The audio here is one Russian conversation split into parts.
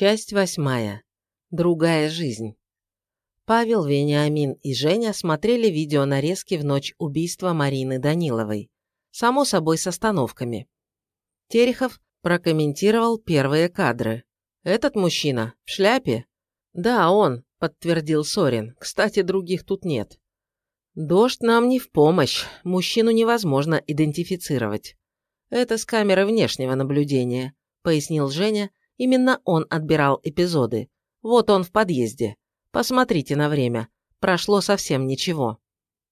Часть восьмая. Другая жизнь. Павел, Вениамин и Женя смотрели видео нарезки в ночь убийства Марины Даниловой. Само собой, с остановками. Терехов прокомментировал первые кадры. «Этот мужчина в шляпе?» «Да, он», — подтвердил Сорин. «Кстати, других тут нет». «Дождь нам не в помощь. Мужчину невозможно идентифицировать». «Это с камеры внешнего наблюдения», — пояснил Женя. «Именно он отбирал эпизоды. Вот он в подъезде. Посмотрите на время. Прошло совсем ничего».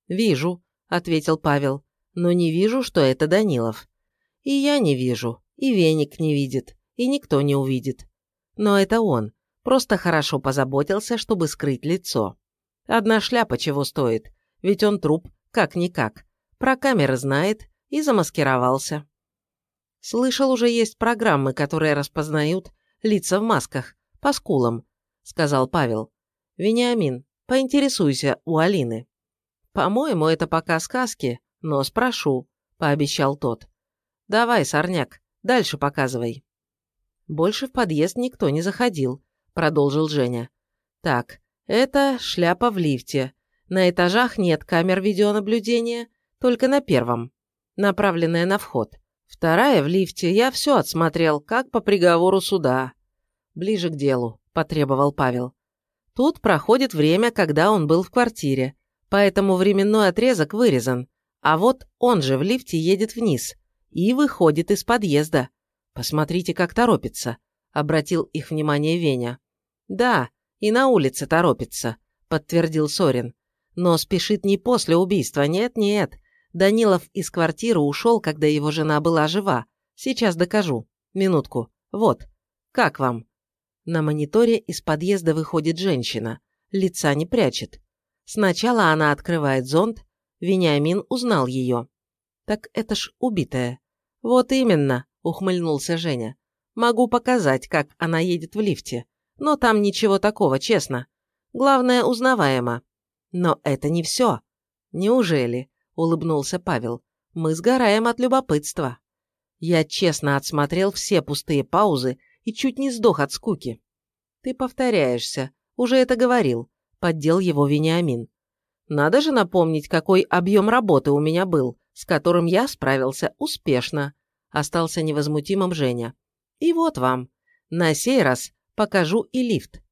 «Вижу», — ответил Павел. «Но не вижу, что это Данилов». «И я не вижу, и Веник не видит, и никто не увидит. Но это он. Просто хорошо позаботился, чтобы скрыть лицо. Одна шляпа чего стоит, ведь он труп, как-никак. Про камеры знает и замаскировался. Слышал, уже есть программы, которые распознают лица в масках, по скулам, сказал Павел. Вениамин, поинтересуйся у Алины. По-моему, это пока сказки, но спрошу, пообещал тот. Давай, сорняк, дальше показывай. Больше в подъезд никто не заходил, продолжил Женя. Так, это шляпа в лифте. На этажах нет камер видеонаблюдения, только на первом, направленная на вход. Вторая в лифте, я все отсмотрел, как по приговору суда. Ближе к делу, потребовал Павел. Тут проходит время, когда он был в квартире, поэтому временной отрезок вырезан, а вот он же в лифте едет вниз и выходит из подъезда. Посмотрите, как торопится, обратил их внимание Веня. Да, и на улице торопится, подтвердил Сорин. Но спешит не после убийства, нет-нет, Данилов из квартиры ушел, когда его жена была жива. Сейчас докажу. Минутку. Вот. Как вам? На мониторе из подъезда выходит женщина. Лица не прячет. Сначала она открывает зонт. Вениамин узнал ее. Так это ж убитая. Вот именно, ухмыльнулся Женя. Могу показать, как она едет в лифте. Но там ничего такого, честно. Главное, узнаваемо. Но это не все. Неужели? Улыбнулся Павел. «Мы сгораем от любопытства». Я честно отсмотрел все пустые паузы и чуть не сдох от скуки. «Ты повторяешься. Уже это говорил», — поддел его Вениамин. «Надо же напомнить, какой объем работы у меня был, с которым я справился успешно», — остался невозмутимым Женя. «И вот вам. На сей раз покажу и лифт».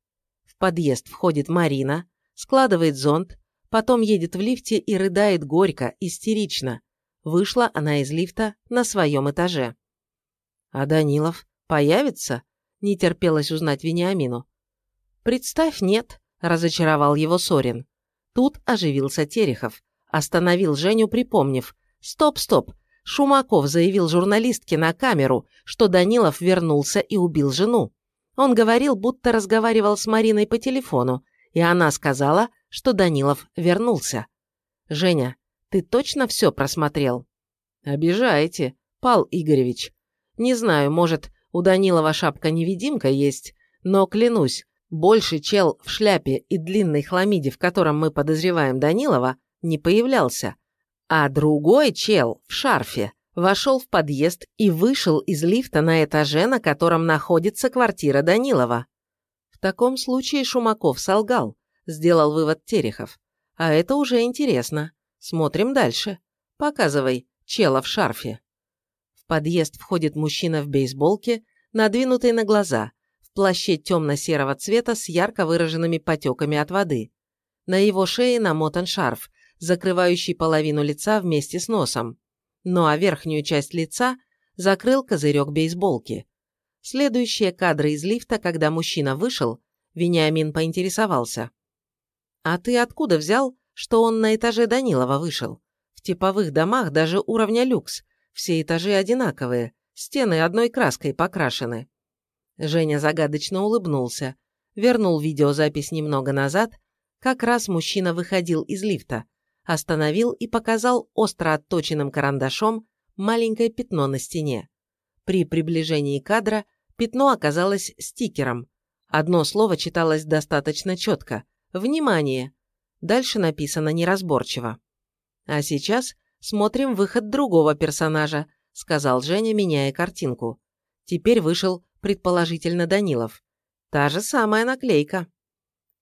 В подъезд входит Марина, складывает зонт, Потом едет в лифте и рыдает горько, истерично. Вышла она из лифта на своем этаже. «А Данилов появится?» – не терпелось узнать Вениамину. «Представь, нет», – разочаровал его Сорин. Тут оживился Терехов. Остановил Женю, припомнив. «Стоп, стоп!» Шумаков заявил журналистке на камеру, что Данилов вернулся и убил жену. Он говорил, будто разговаривал с Мариной по телефону, и она сказала, что Данилов вернулся. «Женя, ты точно все просмотрел?» «Обижаете, Пал Игоревич. Не знаю, может, у Данилова шапка-невидимка есть, но, клянусь, больше чел в шляпе и длинной хламиде, в котором мы подозреваем Данилова, не появлялся. А другой чел в шарфе вошел в подъезд и вышел из лифта на этаже, на котором находится квартира Данилова. В таком случае Шумаков солгал, сделал вывод Терехов. А это уже интересно. Смотрим дальше. Показывай, чела в шарфе. В подъезд входит мужчина в бейсболке, надвинутый на глаза, в плаще темно-серого цвета с ярко выраженными потеками от воды. На его шее намотан шарф, закрывающий половину лица вместе с носом. Ну а верхнюю часть лица закрыл козырек бейсболки. Следующие кадры из лифта, когда мужчина вышел, Вениамин поинтересовался. «А ты откуда взял, что он на этаже Данилова вышел? В типовых домах даже уровня люкс. Все этажи одинаковые, стены одной краской покрашены». Женя загадочно улыбнулся, вернул видеозапись немного назад. Как раз мужчина выходил из лифта, остановил и показал остро отточенным карандашом маленькое пятно на стене. При приближении кадра пятно оказалось стикером. Одно слово читалось достаточно четко – Внимание! Дальше написано неразборчиво. А сейчас смотрим выход другого персонажа, сказал Женя, меняя картинку. Теперь вышел, предположительно, Данилов. Та же самая наклейка.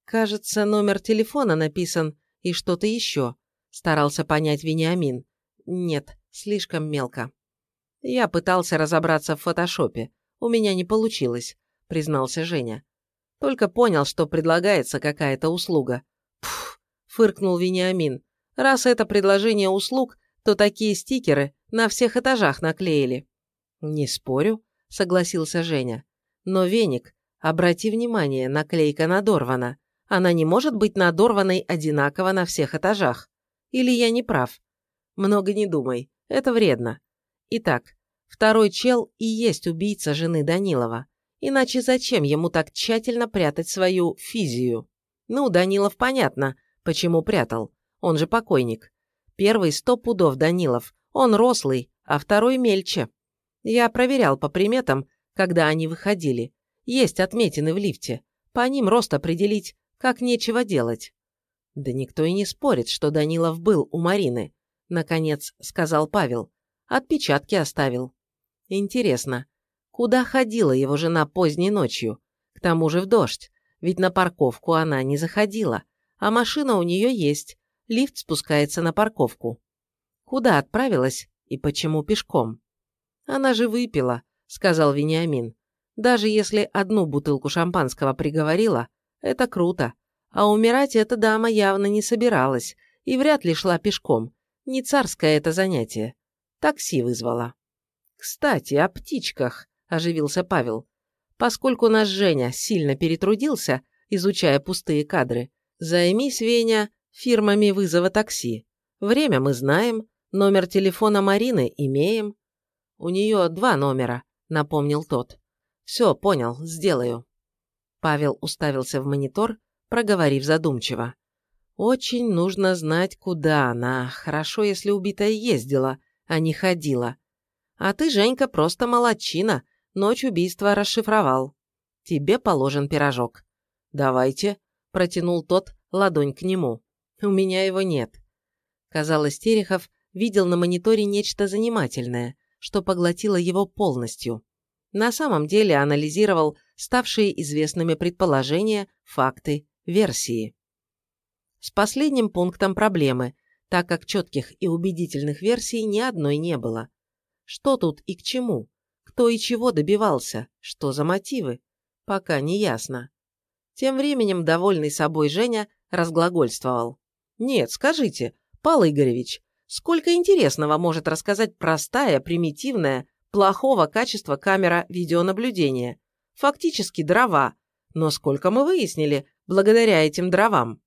Кажется, номер телефона написан и что-то еще. Старался понять Вениамин. Нет, слишком мелко. Я пытался разобраться в фотошопе. У меня не получилось, признался Женя. Только понял, что предлагается какая-то услуга. Пф, фыркнул Вениамин. Раз это предложение услуг, то такие стикеры на всех этажах наклеили. Не спорю, согласился Женя. Но веник, обрати внимание, наклейка надорвана. Она не может быть надорванной одинаково на всех этажах. Или я не прав? Много не думай, это вредно. Итак, второй чел и есть убийца жены Данилова. Иначе зачем ему так тщательно прятать свою физию? Ну, Данилов понятно, почему прятал. Он же покойник. Первый сто пудов Данилов. Он рослый, а второй мельче. Я проверял по приметам, когда они выходили. Есть отметины в лифте. По ним рост определить, как нечего делать. Да никто и не спорит, что Данилов был у Марины, наконец сказал Павел. Отпечатки оставил. Интересно, куда ходила его жена поздней ночью? К тому же в дождь, ведь на парковку она не заходила, а машина у нее есть, лифт спускается на парковку. Куда отправилась и почему пешком? Она же выпила, сказал Вениамин. Даже если одну бутылку шампанского приговорила, это круто. А умирать эта дама явно не собиралась и вряд ли шла пешком. Не царское это занятие. Такси вызвала. «Кстати, о птичках», – оживился Павел. «Поскольку наш Женя сильно перетрудился, изучая пустые кадры, займись, Веня, фирмами вызова такси. Время мы знаем, номер телефона Марины имеем». «У нее два номера», – напомнил тот. «Все, понял, сделаю». Павел уставился в монитор, проговорив задумчиво. «Очень нужно знать, куда она. Хорошо, если убитая ездила, а не ходила. А ты, Женька, просто молодчина. Ночь убийства расшифровал. Тебе положен пирожок». «Давайте», – протянул тот ладонь к нему. «У меня его нет». Казалось, Терехов видел на мониторе нечто занимательное, что поглотило его полностью. На самом деле анализировал ставшие известными предположения, факты, версии. С последним пунктом проблемы, так как четких и убедительных версий ни одной не было. Что тут и к чему? Кто и чего добивался? Что за мотивы? Пока не ясно. Тем временем довольный собой Женя разглагольствовал. «Нет, скажите, Павел Игоревич, сколько интересного может рассказать простая, примитивная, плохого качества камера видеонаблюдения? Фактически дрова. Но сколько мы выяснили, благодаря этим дровам.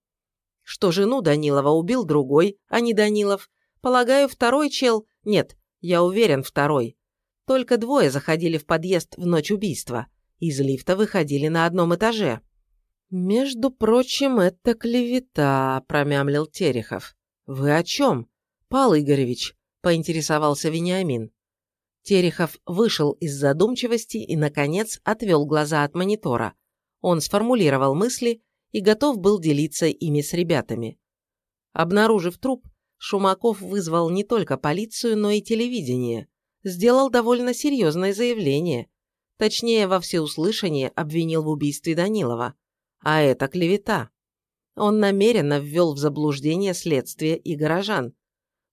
Что жену Данилова убил другой, а не Данилов. Полагаю, второй чел... Нет, я уверен, второй. Только двое заходили в подъезд в ночь убийства. Из лифта выходили на одном этаже. «Между прочим, это клевета», – промямлил Терехов. «Вы о чем?» «Пал Игоревич», – поинтересовался Вениамин. Терехов вышел из задумчивости и, наконец, отвел глаза от монитора. Он сформулировал мысли и готов был делиться ими с ребятами. Обнаружив труп, Шумаков вызвал не только полицию, но и телевидение. Сделал довольно серьезное заявление. Точнее, во всеуслышание обвинил в убийстве Данилова. А это клевета. Он намеренно ввел в заблуждение следствие и горожан.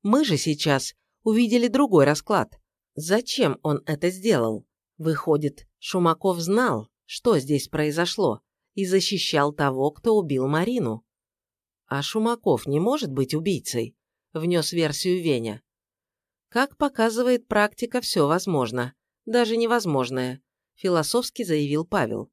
Мы же сейчас увидели другой расклад. Зачем он это сделал? Выходит, Шумаков знал, что здесь произошло, и защищал того, кто убил Марину. А Шумаков не может быть убийцей, внес версию Веня. Как показывает практика, все возможно, даже невозможное, философски заявил Павел.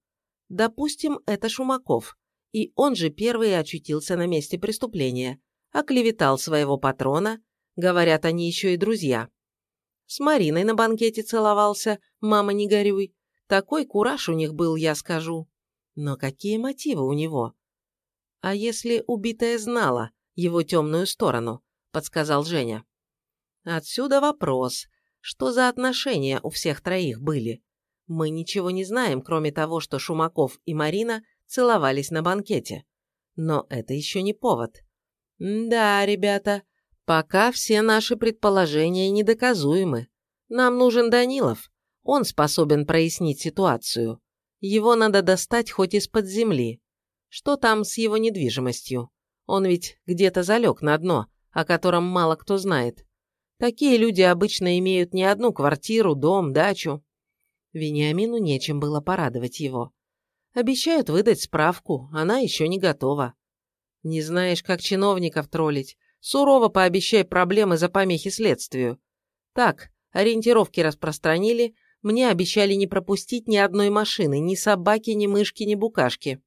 Допустим, это Шумаков, и он же первый очутился на месте преступления, оклеветал своего патрона, говорят, они еще и друзья. С Мариной на банкете целовался, мама не горюй. Такой кураж у них был, я скажу. Но какие мотивы у него? А если убитая знала его темную сторону, подсказал Женя. Отсюда вопрос, что за отношения у всех троих были? Мы ничего не знаем, кроме того, что Шумаков и Марина целовались на банкете. Но это еще не повод. Да, ребята, пока все наши предположения недоказуемы. Нам нужен Данилов. Он способен прояснить ситуацию. Его надо достать хоть из-под земли. Что там с его недвижимостью? Он ведь где-то залег на дно, о котором мало кто знает. Такие люди обычно имеют не одну квартиру, дом, дачу. Вениамину нечем было порадовать его. Обещают выдать справку, она еще не готова. Не знаешь, как чиновников троллить. Сурово пообещай проблемы за помехи следствию. Так, ориентировки распространили, мне обещали не пропустить ни одной машины, ни собаки, ни мышки, ни букашки.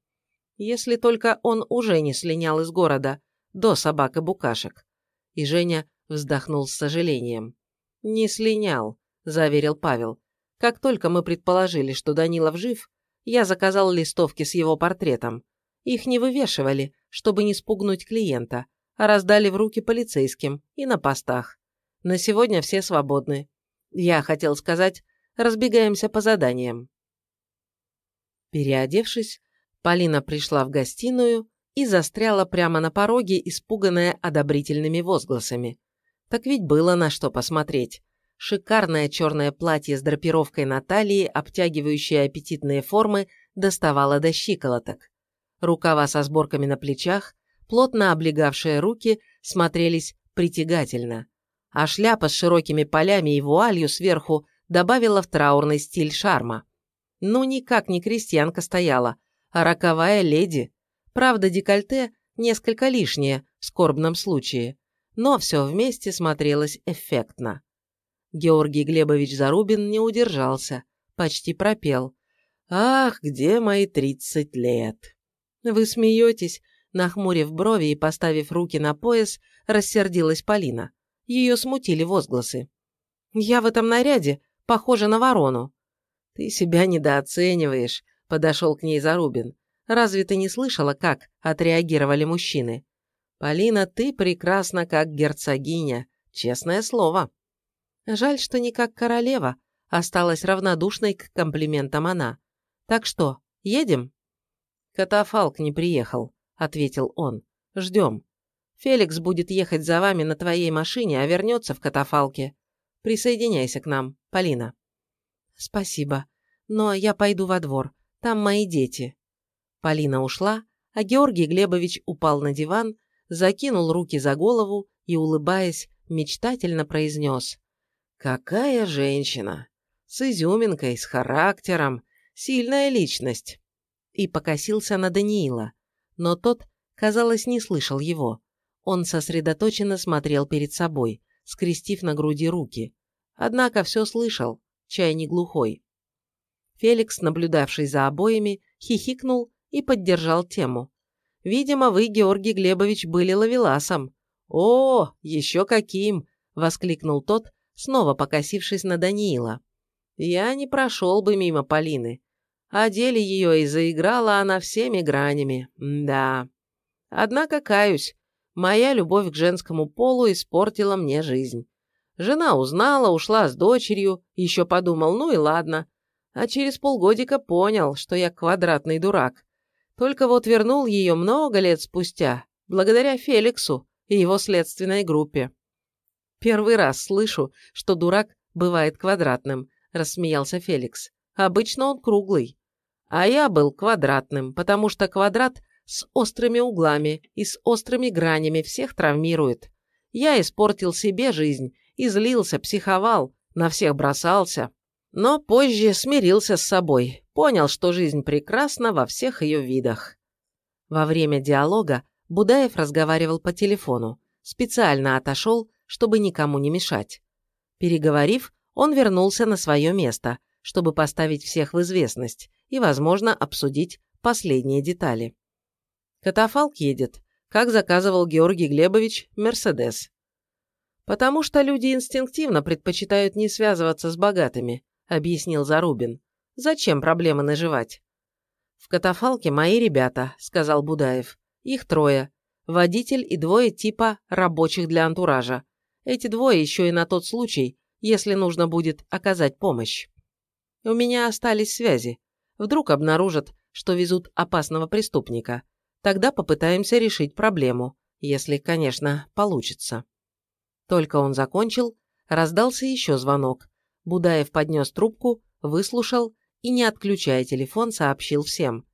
Если только он уже не слинял из города, до собак и букашек. И Женя вздохнул с сожалением. «Не слинял», – заверил Павел. «Как только мы предположили, что Данилов жив, я заказал листовки с его портретом. Их не вывешивали, чтобы не спугнуть клиента, а раздали в руки полицейским и на постах. На сегодня все свободны. Я хотел сказать, разбегаемся по заданиям. Переодевшись, Полина пришла в гостиную и застряла прямо на пороге, испуганная одобрительными возгласами. Так ведь было на что посмотреть. Шикарное черное платье с драпировкой на талии, обтягивающее аппетитные формы, доставало до щиколоток. Рукава со сборками на плечах, плотно облегавшие руки, смотрелись притягательно а шляпа с широкими полями и вуалью сверху добавила в траурный стиль шарма. Ну, никак не крестьянка стояла, а роковая леди. Правда, декольте несколько лишнее в скорбном случае, но все вместе смотрелось эффектно. Георгий Глебович Зарубин не удержался, почти пропел. «Ах, где мои тридцать лет?» «Вы смеетесь?» Нахмурив брови и поставив руки на пояс, рассердилась Полина. Ее смутили возгласы. «Я в этом наряде похожа на ворону». «Ты себя недооцениваешь», – подошел к ней Зарубин. «Разве ты не слышала, как отреагировали мужчины?» «Полина, ты прекрасна, как герцогиня, честное слово». Жаль, что не как королева, осталась равнодушной к комплиментам она. «Так что, едем?» «Катафалк не приехал», — ответил он. «Ждем. Феликс будет ехать за вами на твоей машине, а вернется в катафалке. Присоединяйся к нам, Полина». «Спасибо. Но я пойду во двор. Там мои дети». Полина ушла, а Георгий Глебович упал на диван, закинул руки за голову и, улыбаясь, мечтательно произнес. «Какая женщина! С изюминкой, с характером, сильная личность!» И покосился на Даниила, но тот, казалось, не слышал его. Он сосредоточенно смотрел перед собой, скрестив на груди руки. Однако все слышал, чай не глухой. Феликс, наблюдавший за обоями, хихикнул и поддержал тему. «Видимо, вы, Георгий Глебович, были ловеласом». «О, еще каким!» – воскликнул тот, снова покосившись на Даниила. «Я не прошел бы мимо Полины. О деле ее и заиграла она всеми гранями. Да. Однако, каюсь, Моя любовь к женскому полу испортила мне жизнь. Жена узнала, ушла с дочерью, еще подумал, ну и ладно. А через полгодика понял, что я квадратный дурак. Только вот вернул ее много лет спустя, благодаря Феликсу и его следственной группе. «Первый раз слышу, что дурак бывает квадратным», – рассмеялся Феликс. «Обычно он круглый. А я был квадратным, потому что квадрат с острыми углами и с острыми гранями всех травмирует. Я испортил себе жизнь, излился, психовал, на всех бросался. Но позже смирился с собой, понял, что жизнь прекрасна во всех ее видах. Во время диалога Будаев разговаривал по телефону, специально отошел, чтобы никому не мешать. Переговорив, он вернулся на свое место, чтобы поставить всех в известность и, возможно, обсудить последние детали. Катафалк едет, как заказывал Георгий Глебович, Мерседес. «Потому что люди инстинктивно предпочитают не связываться с богатыми», объяснил Зарубин. «Зачем проблемы наживать?» «В катафалке мои ребята», — сказал Будаев. «Их трое. Водитель и двое типа рабочих для антуража. Эти двое еще и на тот случай, если нужно будет оказать помощь. У меня остались связи. Вдруг обнаружат, что везут опасного преступника. Тогда попытаемся решить проблему, если, конечно, получится. Только он закончил, раздался еще звонок. Будаев поднес трубку, выслушал и, не отключая телефон, сообщил всем.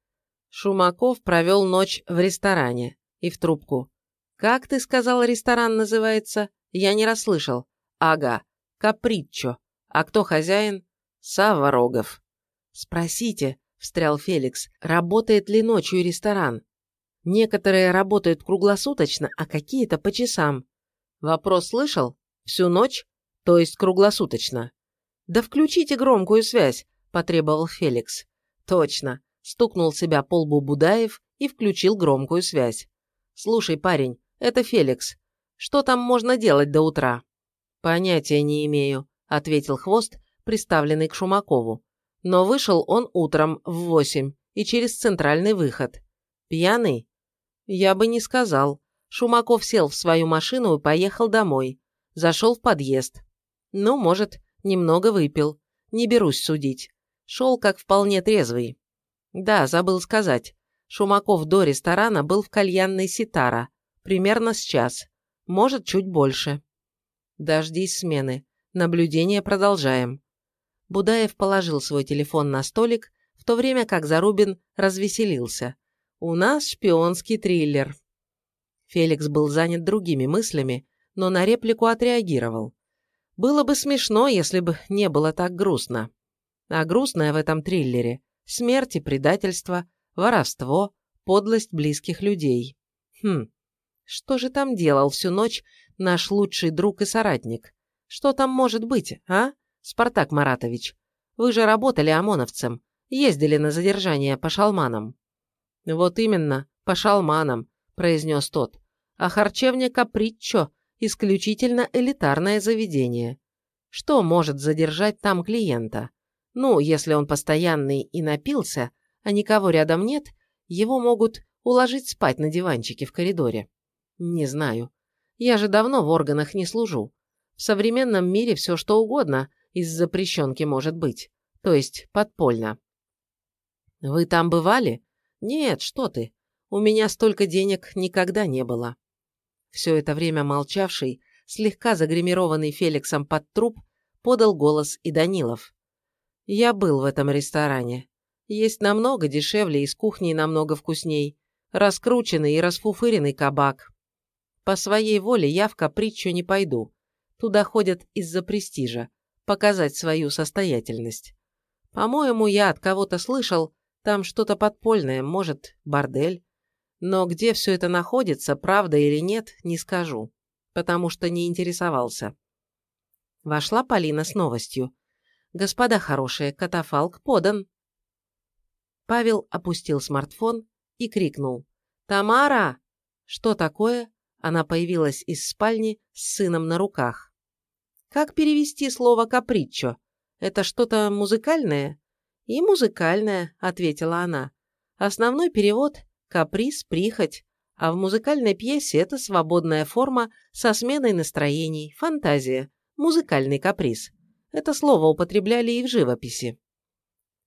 Шумаков провел ночь в ресторане и в трубку. «Как ты сказал, ресторан называется? Я не расслышал. Ага, Каприччо. А кто хозяин? Савва Рогов». «Спросите», – встрял Феликс, – «работает ли ночью ресторан?» «Некоторые работают круглосуточно, а какие-то по часам». «Вопрос слышал? Всю ночь? То есть круглосуточно?» «Да включите громкую связь», – потребовал Феликс. «Точно стукнул себя по лбу Будаев и включил громкую связь. «Слушай, парень, это Феликс. Что там можно делать до утра?» «Понятия не имею», – ответил Хвост, приставленный к Шумакову. Но вышел он утром в восемь и через центральный выход. «Пьяный?» «Я бы не сказал». Шумаков сел в свою машину и поехал домой. Зашел в подъезд. Ну, может, немного выпил. Не берусь судить. Шел как вполне трезвый. Да, забыл сказать. Шумаков до ресторана был в кальянной Ситара. Примерно с час. Может, чуть больше. Дождись смены. Наблюдение продолжаем. Будаев положил свой телефон на столик, в то время как Зарубин развеселился. «У нас шпионский триллер». Феликс был занят другими мыслями, но на реплику отреагировал. Было бы смешно, если бы не было так грустно. А грустное в этом триллере смерть и предательство, воровство, подлость близких людей. Хм, что же там делал всю ночь наш лучший друг и соратник? Что там может быть, а, Спартак Маратович? Вы же работали ОМОНовцем, ездили на задержание по шалманам. Вот именно, по шалманам, произнес тот. А харчевня Каприччо – исключительно элитарное заведение. Что может задержать там клиента? Ну, если он постоянный и напился, а никого рядом нет, его могут уложить спать на диванчике в коридоре. Не знаю. Я же давно в органах не служу. В современном мире все что угодно из запрещенки может быть. То есть подпольно. Вы там бывали? Нет, что ты. У меня столько денег никогда не было. Все это время молчавший, слегка загримированный Феликсом под труп, подал голос и Данилов. Я был в этом ресторане. Есть намного дешевле и с кухней намного вкусней. Раскрученный и расфуфыренный кабак. По своей воле я в капричу не пойду. Туда ходят из-за престижа, показать свою состоятельность. По-моему, я от кого-то слышал, там что-то подпольное, может, бордель. Но где все это находится, правда или нет, не скажу, потому что не интересовался. Вошла Полина с новостью. «Господа хорошие, катафалк подан». Павел опустил смартфон и крикнул. «Тамара!» «Что такое?» Она появилась из спальни с сыном на руках. «Как перевести слово «каприччо»? Это что-то музыкальное?» «И музыкальное», — ответила она. «Основной перевод — каприз, прихоть, а в музыкальной пьесе это свободная форма со сменой настроений, фантазия, музыкальный каприз. Это слово употребляли и в живописи.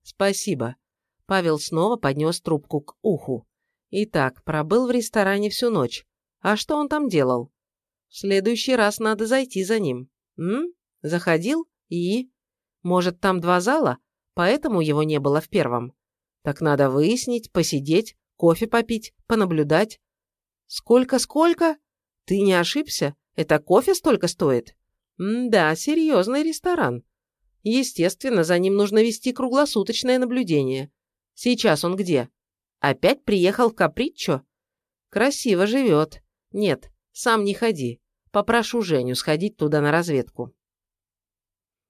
«Спасибо». Павел снова поднес трубку к уху. «Итак, пробыл в ресторане всю ночь. А что он там делал? В следующий раз надо зайти за ним. М? Заходил? И? Может, там два зала? Поэтому его не было в первом. Так надо выяснить, посидеть, кофе попить, понаблюдать. Сколько-сколько? Ты не ошибся? Это кофе столько стоит? Да, серьезный ресторан. Естественно, за ним нужно вести круглосуточное наблюдение. Сейчас он где? Опять приехал в Каприччо? Красиво живет. Нет, сам не ходи. Попрошу Женю сходить туда на разведку.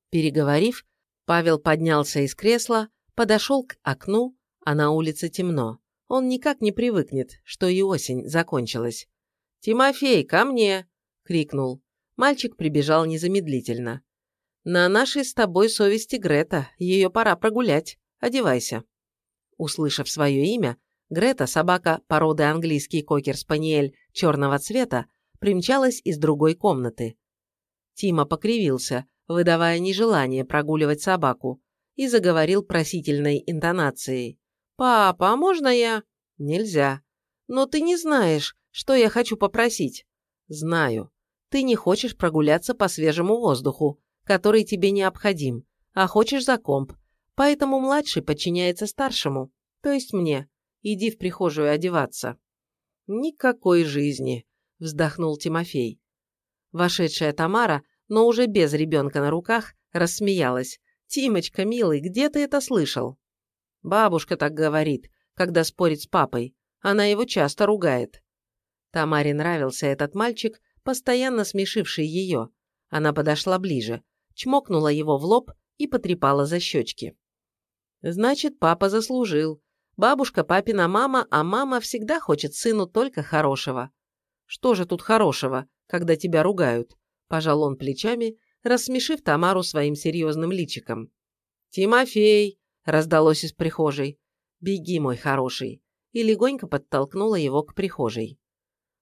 Переговорив, Павел поднялся из кресла, подошел к окну, а на улице темно. Он никак не привыкнет, что и осень закончилась. «Тимофей, ко мне!» — крикнул. Мальчик прибежал незамедлительно. «На нашей с тобой совести Грета, ее пора прогулять. Одевайся». Услышав свое имя, Грета, собака породы английский кокер-спаниель черного цвета, примчалась из другой комнаты. Тима покривился, выдавая нежелание прогуливать собаку, и заговорил просительной интонацией. «Папа, а можно я?» «Нельзя». «Но ты не знаешь, что я хочу попросить». «Знаю. Ты не хочешь прогуляться по свежему воздуху, который тебе необходим, а хочешь за комп. Поэтому младший подчиняется старшему, то есть мне. Иди в прихожую одеваться». «Никакой жизни», – вздохнул Тимофей. Вошедшая Тамара, но уже без ребенка на руках, рассмеялась. «Тимочка, милый, где ты это слышал?» «Бабушка так говорит, когда спорит с папой. Она его часто ругает». Тамаре нравился этот мальчик, постоянно смешивший ее. Она подошла ближе, чмокнула его в лоб и потрепала за щечки. «Значит, папа заслужил. Бабушка папина мама, а мама всегда хочет сыну только хорошего. Что же тут хорошего, когда тебя ругают?» Пожал он плечами, рассмешив Тамару своим серьезным личиком. «Тимофей!» – раздалось из прихожей. «Беги, мой хороший!» и легонько подтолкнула его к прихожей.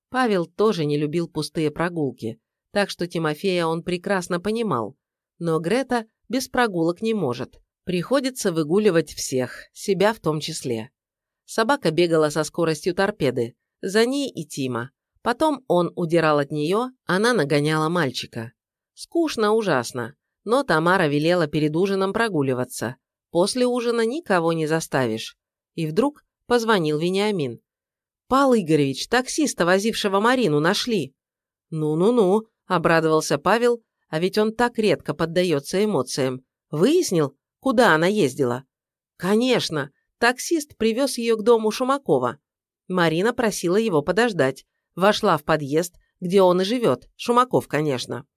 Павел тоже не любил пустые прогулки, так что Тимофея он прекрасно понимал, но Грета без прогулок не может. Приходится выгуливать всех, себя в том числе. Собака бегала со скоростью торпеды, за ней и Тима. Потом он удирал от нее, она нагоняла мальчика. Скучно ужасно, но Тамара велела перед ужином прогуливаться. После ужина никого не заставишь. И вдруг позвонил Вениамин. «Пал Игоревич, таксиста, возившего Марину, нашли». «Ну-ну-ну», – обрадовался Павел, а ведь он так редко поддается эмоциям. «Выяснил, куда она ездила?» «Конечно, таксист привез ее к дому Шумакова. Марина просила его подождать, вошла в подъезд, где он и живет, Шумаков, конечно.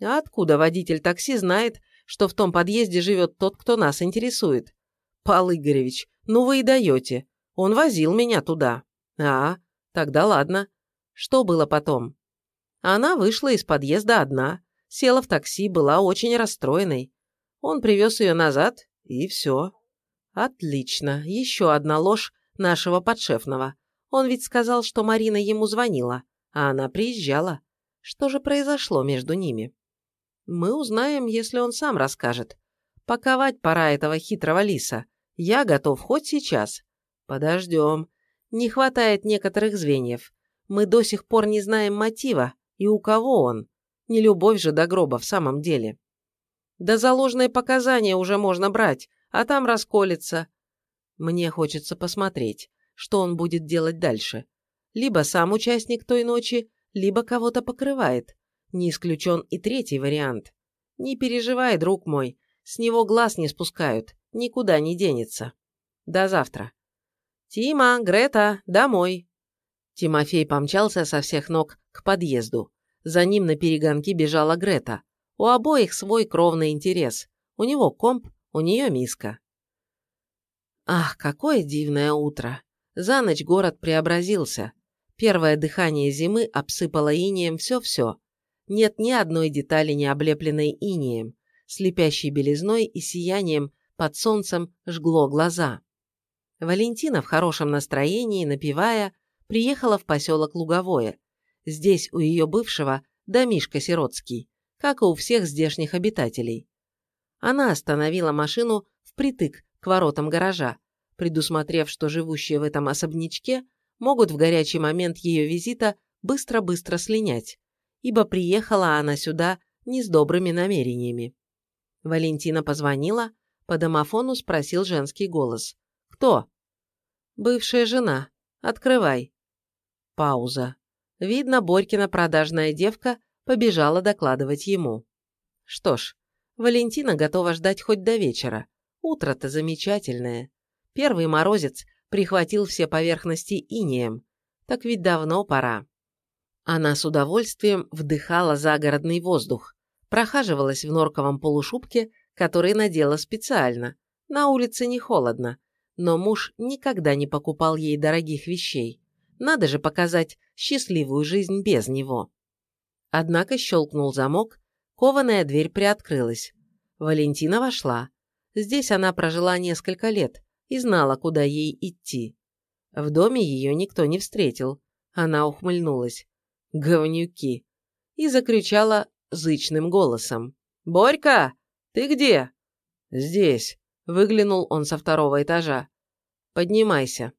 А откуда водитель такси знает, что в том подъезде живет тот, кто нас интересует? Пал Игоревич, ну вы и даете. Он возил меня туда. А, тогда ладно. Что было потом? Она вышла из подъезда одна, села в такси, была очень расстроенной. Он привез ее назад, и все. Отлично, еще одна ложь нашего подшефного. Он ведь сказал, что Марина ему звонила, а она приезжала. Что же произошло между ними? Мы узнаем, если он сам расскажет. Паковать пора этого хитрого лиса. Я готов хоть сейчас. Подождем. Не хватает некоторых звеньев. Мы до сих пор не знаем мотива и у кого он. Не любовь же до гроба в самом деле. Да за показания уже можно брать, а там расколется. Мне хочется посмотреть, что он будет делать дальше. Либо сам участник той ночи, либо кого-то покрывает. Не исключен и третий вариант. Не переживай, друг мой, с него глаз не спускают, никуда не денется. До завтра. «Тима, Грета, домой!» Тимофей помчался со всех ног к подъезду. За ним на перегонки бежала Грета. У обоих свой кровный интерес. У него комп, у нее миска. Ах, какое дивное утро! За ночь город преобразился. Первое дыхание зимы обсыпало инеем все-все. Нет ни одной детали, не облепленной инеем. Слепящей белизной и сиянием под солнцем жгло глаза. Валентина в хорошем настроении, напевая, приехала в поселок Луговое. Здесь у ее бывшего домишка сиротский, как и у всех здешних обитателей. Она остановила машину впритык к воротам гаража, предусмотрев, что живущие в этом особнячке могут в горячий момент ее визита быстро-быстро слинять, ибо приехала она сюда не с добрыми намерениями. Валентина позвонила, по домофону спросил женский голос. «Кто?» «Бывшая жена. Открывай». Пауза. Видно, Борькина продажная девка побежала докладывать ему. Что ж, Валентина готова ждать хоть до вечера. Утро-то замечательное. Первый морозец прихватил все поверхности инеем. Так ведь давно пора. Она с удовольствием вдыхала загородный воздух, прохаживалась в норковом полушубке, который надела специально. На улице не холодно, но муж никогда не покупал ей дорогих вещей. Надо же показать счастливую жизнь без него. Однако щелкнул замок, кованая дверь приоткрылась. Валентина вошла. Здесь она прожила несколько лет и знала, куда ей идти. В доме ее никто не встретил. Она ухмыльнулась. «Говнюки!» И закричала зычным голосом. «Борька, ты где?» «Здесь», Выглянул он со второго этажа. «Поднимайся».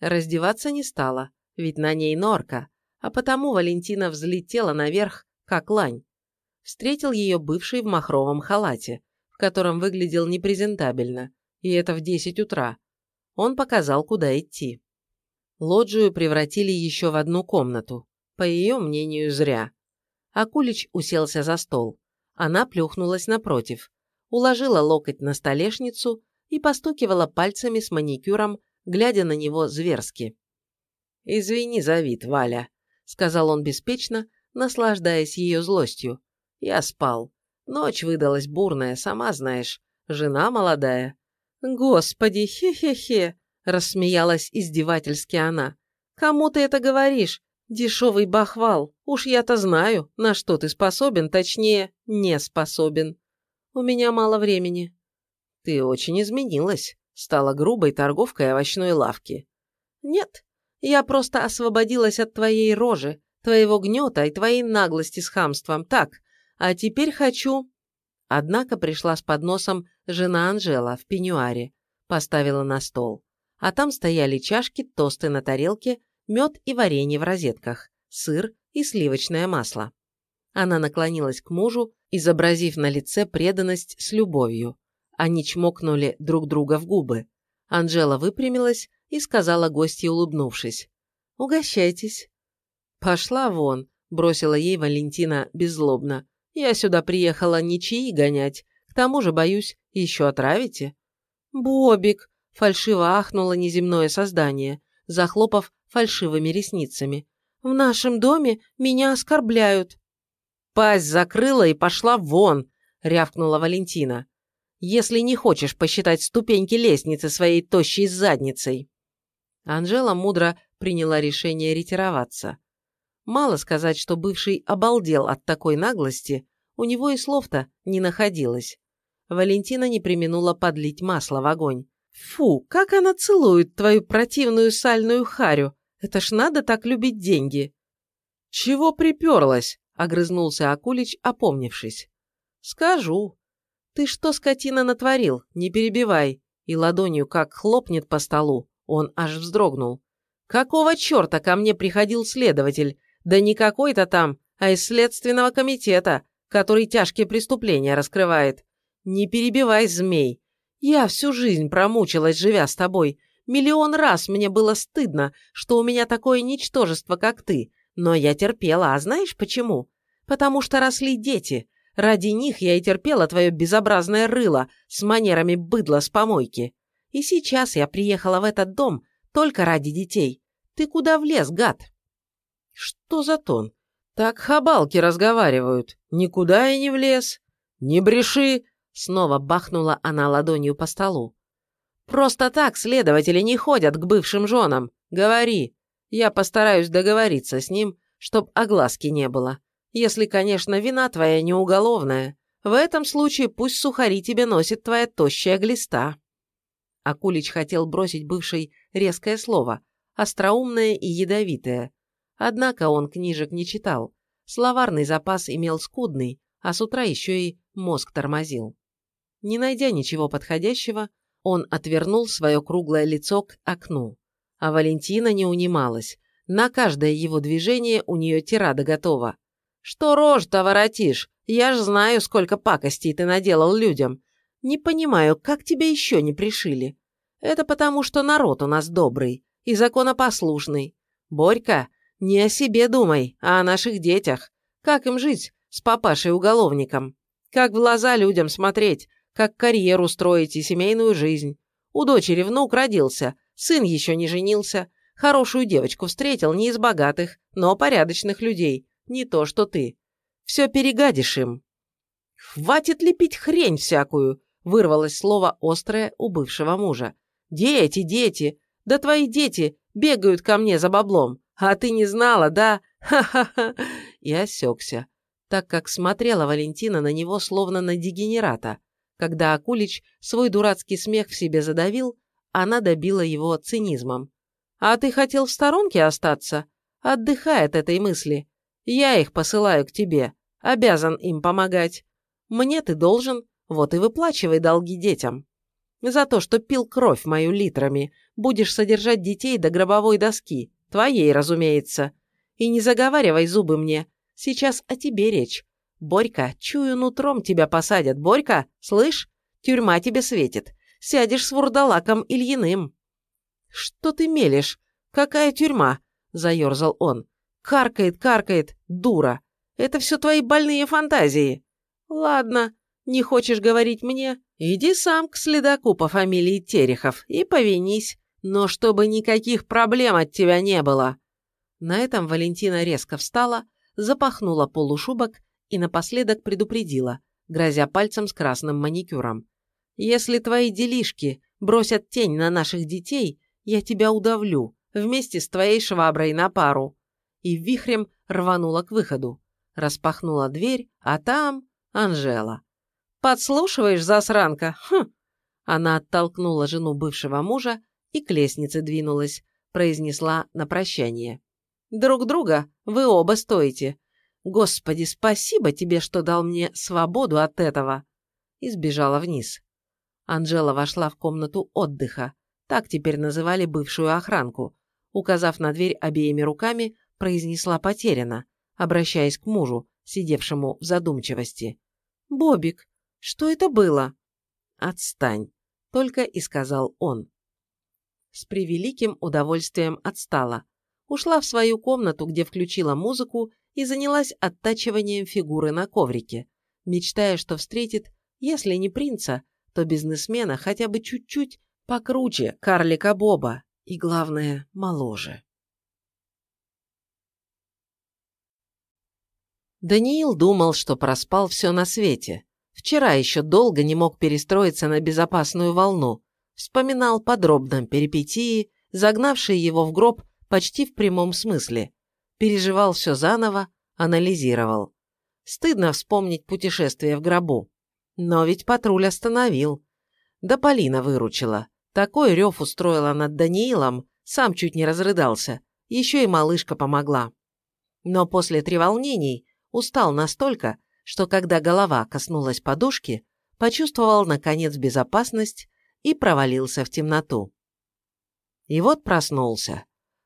Раздеваться не стала, ведь на ней норка, а потому Валентина взлетела наверх, как лань. Встретил ее бывший в махровом халате, в котором выглядел непрезентабельно, и это в 10 утра. Он показал, куда идти. Лоджию превратили еще в одну комнату. По ее мнению, зря. Акулич уселся за стол. Она плюхнулась напротив, уложила локоть на столешницу и постукивала пальцами с маникюром, глядя на него зверски. «Извини за вид, Валя», — сказал он беспечно, наслаждаясь ее злостью. «Я спал. Ночь выдалась бурная, сама знаешь. Жена молодая». «Господи, хе-хе-хе», — рассмеялась издевательски она. «Кому ты это говоришь? Дешевый бахвал. Уж я-то знаю, на что ты способен, точнее, не способен. У меня мало времени». «Ты очень изменилась», — стала грубой торговкой овощной лавки. «Нет, я просто освободилась от твоей рожи, твоего гнета и твоей наглости с хамством. Так, а теперь хочу...» Однако пришла с подносом жена Анжела в пеньюаре, поставила на стол. А там стояли чашки, тосты на тарелке, мед и варенье в розетках, сыр и сливочное масло. Она наклонилась к мужу, изобразив на лице преданность с любовью. Они чмокнули друг друга в губы. Анжела выпрямилась и сказала гостье, улыбнувшись. «Угощайтесь». «Пошла вон», – бросила ей Валентина беззлобно. «Я сюда приехала ничьи гонять. К тому же, боюсь, еще отравите». «Бобик», – фальшиво ахнуло неземное создание, захлопав фальшивыми ресницами. «В нашем доме меня оскорбляют». «Пасть закрыла и пошла вон», – рявкнула Валентина. «Если не хочешь посчитать ступеньки лестницы своей тощей задницей». Анжела мудро приняла решение ретироваться. Мало сказать, что бывший обалдел от такой наглости, у него и слов-то не находилось. Валентина не применула подлить масло в огонь. «Фу, как она целует твою противную сальную харю! Это ж надо так любить деньги!» «Чего приперлась?» – огрызнулся Акулич, опомнившись. «Скажу. Ты что, скотина, натворил? Не перебивай!» И ладонью как хлопнет по столу. Он аж вздрогнул. «Какого черта ко мне приходил следователь? Да не какой-то там, а из следственного комитета, который тяжкие преступления раскрывает. Не перебивай, змей. Я всю жизнь промучилась, живя с тобой. Миллион раз мне было стыдно, что у меня такое ничтожество, как ты. Но я терпела, а знаешь почему? Потому что росли дети. Ради них я и терпела твое безобразное рыло с манерами быдла с помойки. И сейчас я приехала в этот дом только ради детей. Ты куда влез, гад?» «Что за тон? Так хабалки разговаривают. Никуда я не влез. Не бреши!» Снова бахнула она ладонью по столу. «Просто так следователи не ходят к бывшим женам. Говори. Я постараюсь договориться с ним, чтоб огласки не было. Если, конечно, вина твоя не уголовная. В этом случае пусть сухари тебе носит твоя тощая глиста». Акулич хотел бросить бывшей резкое слово, остроумное и ядовитое. Однако он книжек не читал. Словарный запас имел скудный, а с утра еще и мозг тормозил. Не найдя ничего подходящего, он отвернул свое круглое лицо к окну. А Валентина не унималась. На каждое его движение у нее тирада готова. «Что рожь-то воротишь? Я ж знаю, сколько пакостей ты наделал людям. Не понимаю, как тебя еще не пришили? Это потому, что народ у нас добрый и законопослушный. Борька, не о себе думай, а о наших детях. Как им жить с папашей-уголовником? Как в глаза людям смотреть? Как карьеру строить и семейную жизнь? У дочери внук родился, сын еще не женился. Хорошую девочку встретил не из богатых, но порядочных людей. Не то, что ты. Все перегадишь им. «Хватит лепить хрень всякую!» Вырвалось слово острое у бывшего мужа. «Дети, дети! Да твои дети бегают ко мне за баблом! А ты не знала, да? Ха-ха-ха!» И осекся, так как смотрела Валентина на него словно на дегенерата. Когда Акулич свой дурацкий смех в себе задавил, она добила его цинизмом. «А ты хотел в сторонке остаться? Отдыхай от этой мысли. Я их посылаю к тебе, обязан им помогать. Мне ты должен, вот и выплачивай долги детям. За то, что пил кровь мою литрами, будешь содержать детей до гробовой доски, твоей, разумеется. И не заговаривай зубы мне, сейчас о тебе речь. Борька, чую, нутром тебя посадят. Борька, слышь? тюрьма тебе светит. Сядешь с вурдалаком Ильиным». «Что ты мелешь? Какая тюрьма?» – заерзал он. «Каркает, каркает, дура. Это все твои больные фантазии». «Ладно, не хочешь говорить мне? Иди сам к следаку по фамилии Терехов и повинись, но чтобы никаких проблем от тебя не было». На этом Валентина резко встала, запахнула полушубок и напоследок предупредила, грозя пальцем с красным маникюром. «Если твои делишки бросят тень на наших детей, я тебя удавлю, вместе с твоей шваброй на пару». И вихрем рванула к выходу. Распахнула дверь, а там Анжела. «Подслушиваешь, засранка?» хм. Она оттолкнула жену бывшего мужа и к лестнице двинулась, произнесла на прощание. «Друг друга вы оба стоите. Господи, спасибо тебе, что дал мне свободу от этого!» И сбежала вниз. Анжела вошла в комнату отдыха, так теперь называли бывшую охранку. Указав на дверь обеими руками, произнесла потеряно, обращаясь к мужу, сидевшему в задумчивости. «Бобик, что это было?» «Отстань», — только и сказал он. С превеликим удовольствием отстала. Ушла в свою комнату, где включила музыку и занялась оттачиванием фигуры на коврике, мечтая, что встретит, если не принца, то бизнесмена хотя бы чуть-чуть покруче карлика Боба и, главное, моложе. Даниил думал, что проспал все на свете. Вчера еще долго не мог перестроиться на безопасную волну. Вспоминал подробно перипетии, загнавшие его в гроб почти в прямом смысле переживал все заново, анализировал. Стыдно вспомнить путешествие в гробу. Но ведь патруль остановил. Да Полина выручила. Такой рев устроила над Даниилом, сам чуть не разрыдался. Еще и малышка помогла. Но после треволнений устал настолько, что когда голова коснулась подушки, почувствовал, наконец, безопасность и провалился в темноту. И вот проснулся.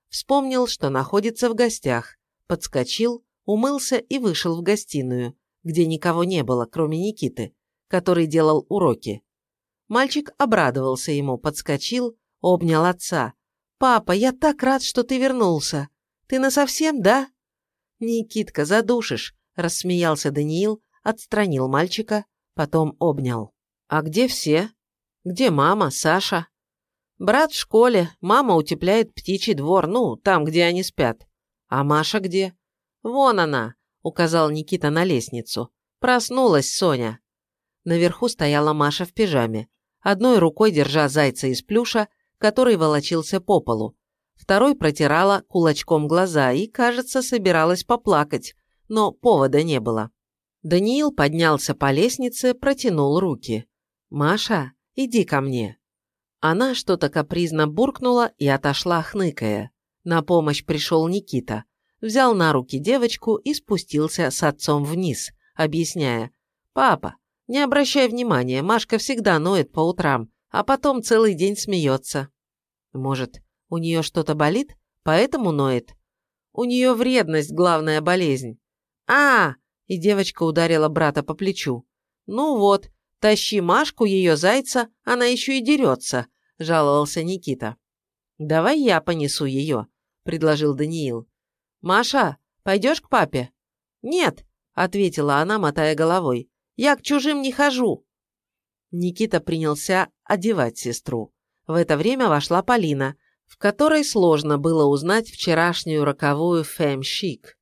Вспомнил, что находится в гостях, подскочил, умылся и вышел в гостиную, где никого не было, кроме Никиты, который делал уроки. Мальчик обрадовался ему, подскочил, обнял отца. «Папа, я так рад, что ты вернулся. Ты насовсем, да?» «Никитка, задушишь», – рассмеялся Даниил, отстранил мальчика, потом обнял. «А где все? Где мама, Саша?» Брат в школе, мама утепляет птичий двор, ну, там, где они спят. А Маша где? Вон она, указал Никита на лестницу. Проснулась Соня. Наверху стояла Маша в пижаме, одной рукой держа зайца из плюша, который волочился по полу. Второй протирала кулачком глаза и, кажется, собиралась поплакать, но повода не было. Даниил поднялся по лестнице, протянул руки. «Маша, иди ко мне». Она что-то капризно буркнула и отошла, хныкая. На помощь пришел Никита. Взял на руки девочку и спустился с отцом вниз, объясняя. «Папа, не обращай внимания, Машка всегда ноет по утрам, а потом целый день смеется». «Может, у нее что-то болит, поэтому ноет?» «У нее вредность – главная болезнь». «А!» – и девочка ударила брата по плечу. «Ну вот, тащи Машку, ее зайца, она еще и дерется», – жаловался Никита. «Давай я понесу ее», – предложил Даниил. «Маша, пойдешь к папе?» «Нет», – ответила она, мотая головой. «Я к чужим не хожу». Никита принялся одевать сестру. В это время вошла Полина, в которой сложно было узнать вчерашнюю роковую фэм-шик.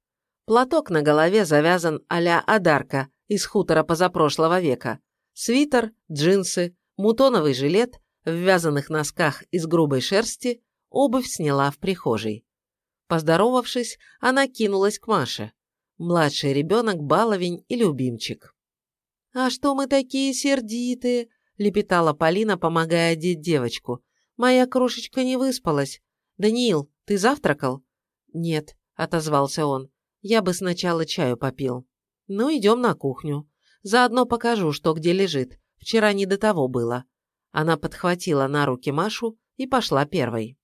Платок на голове завязан а-ля Адарка из хутора позапрошлого века. Свитер, джинсы, мутоновый жилет в вязаных носках из грубой шерсти, обувь сняла в прихожей. Поздоровавшись, она кинулась к Маше. Младший ребенок – баловень и любимчик. «А что мы такие сердитые?» – лепетала Полина, помогая одеть девочку. «Моя крошечка не выспалась. Даниил, ты завтракал?» «Нет», – отозвался он. «Я бы сначала чаю попил». «Ну, идем на кухню. Заодно покажу, что где лежит. Вчера не до того было. Она подхватила на руки Машу и пошла первой.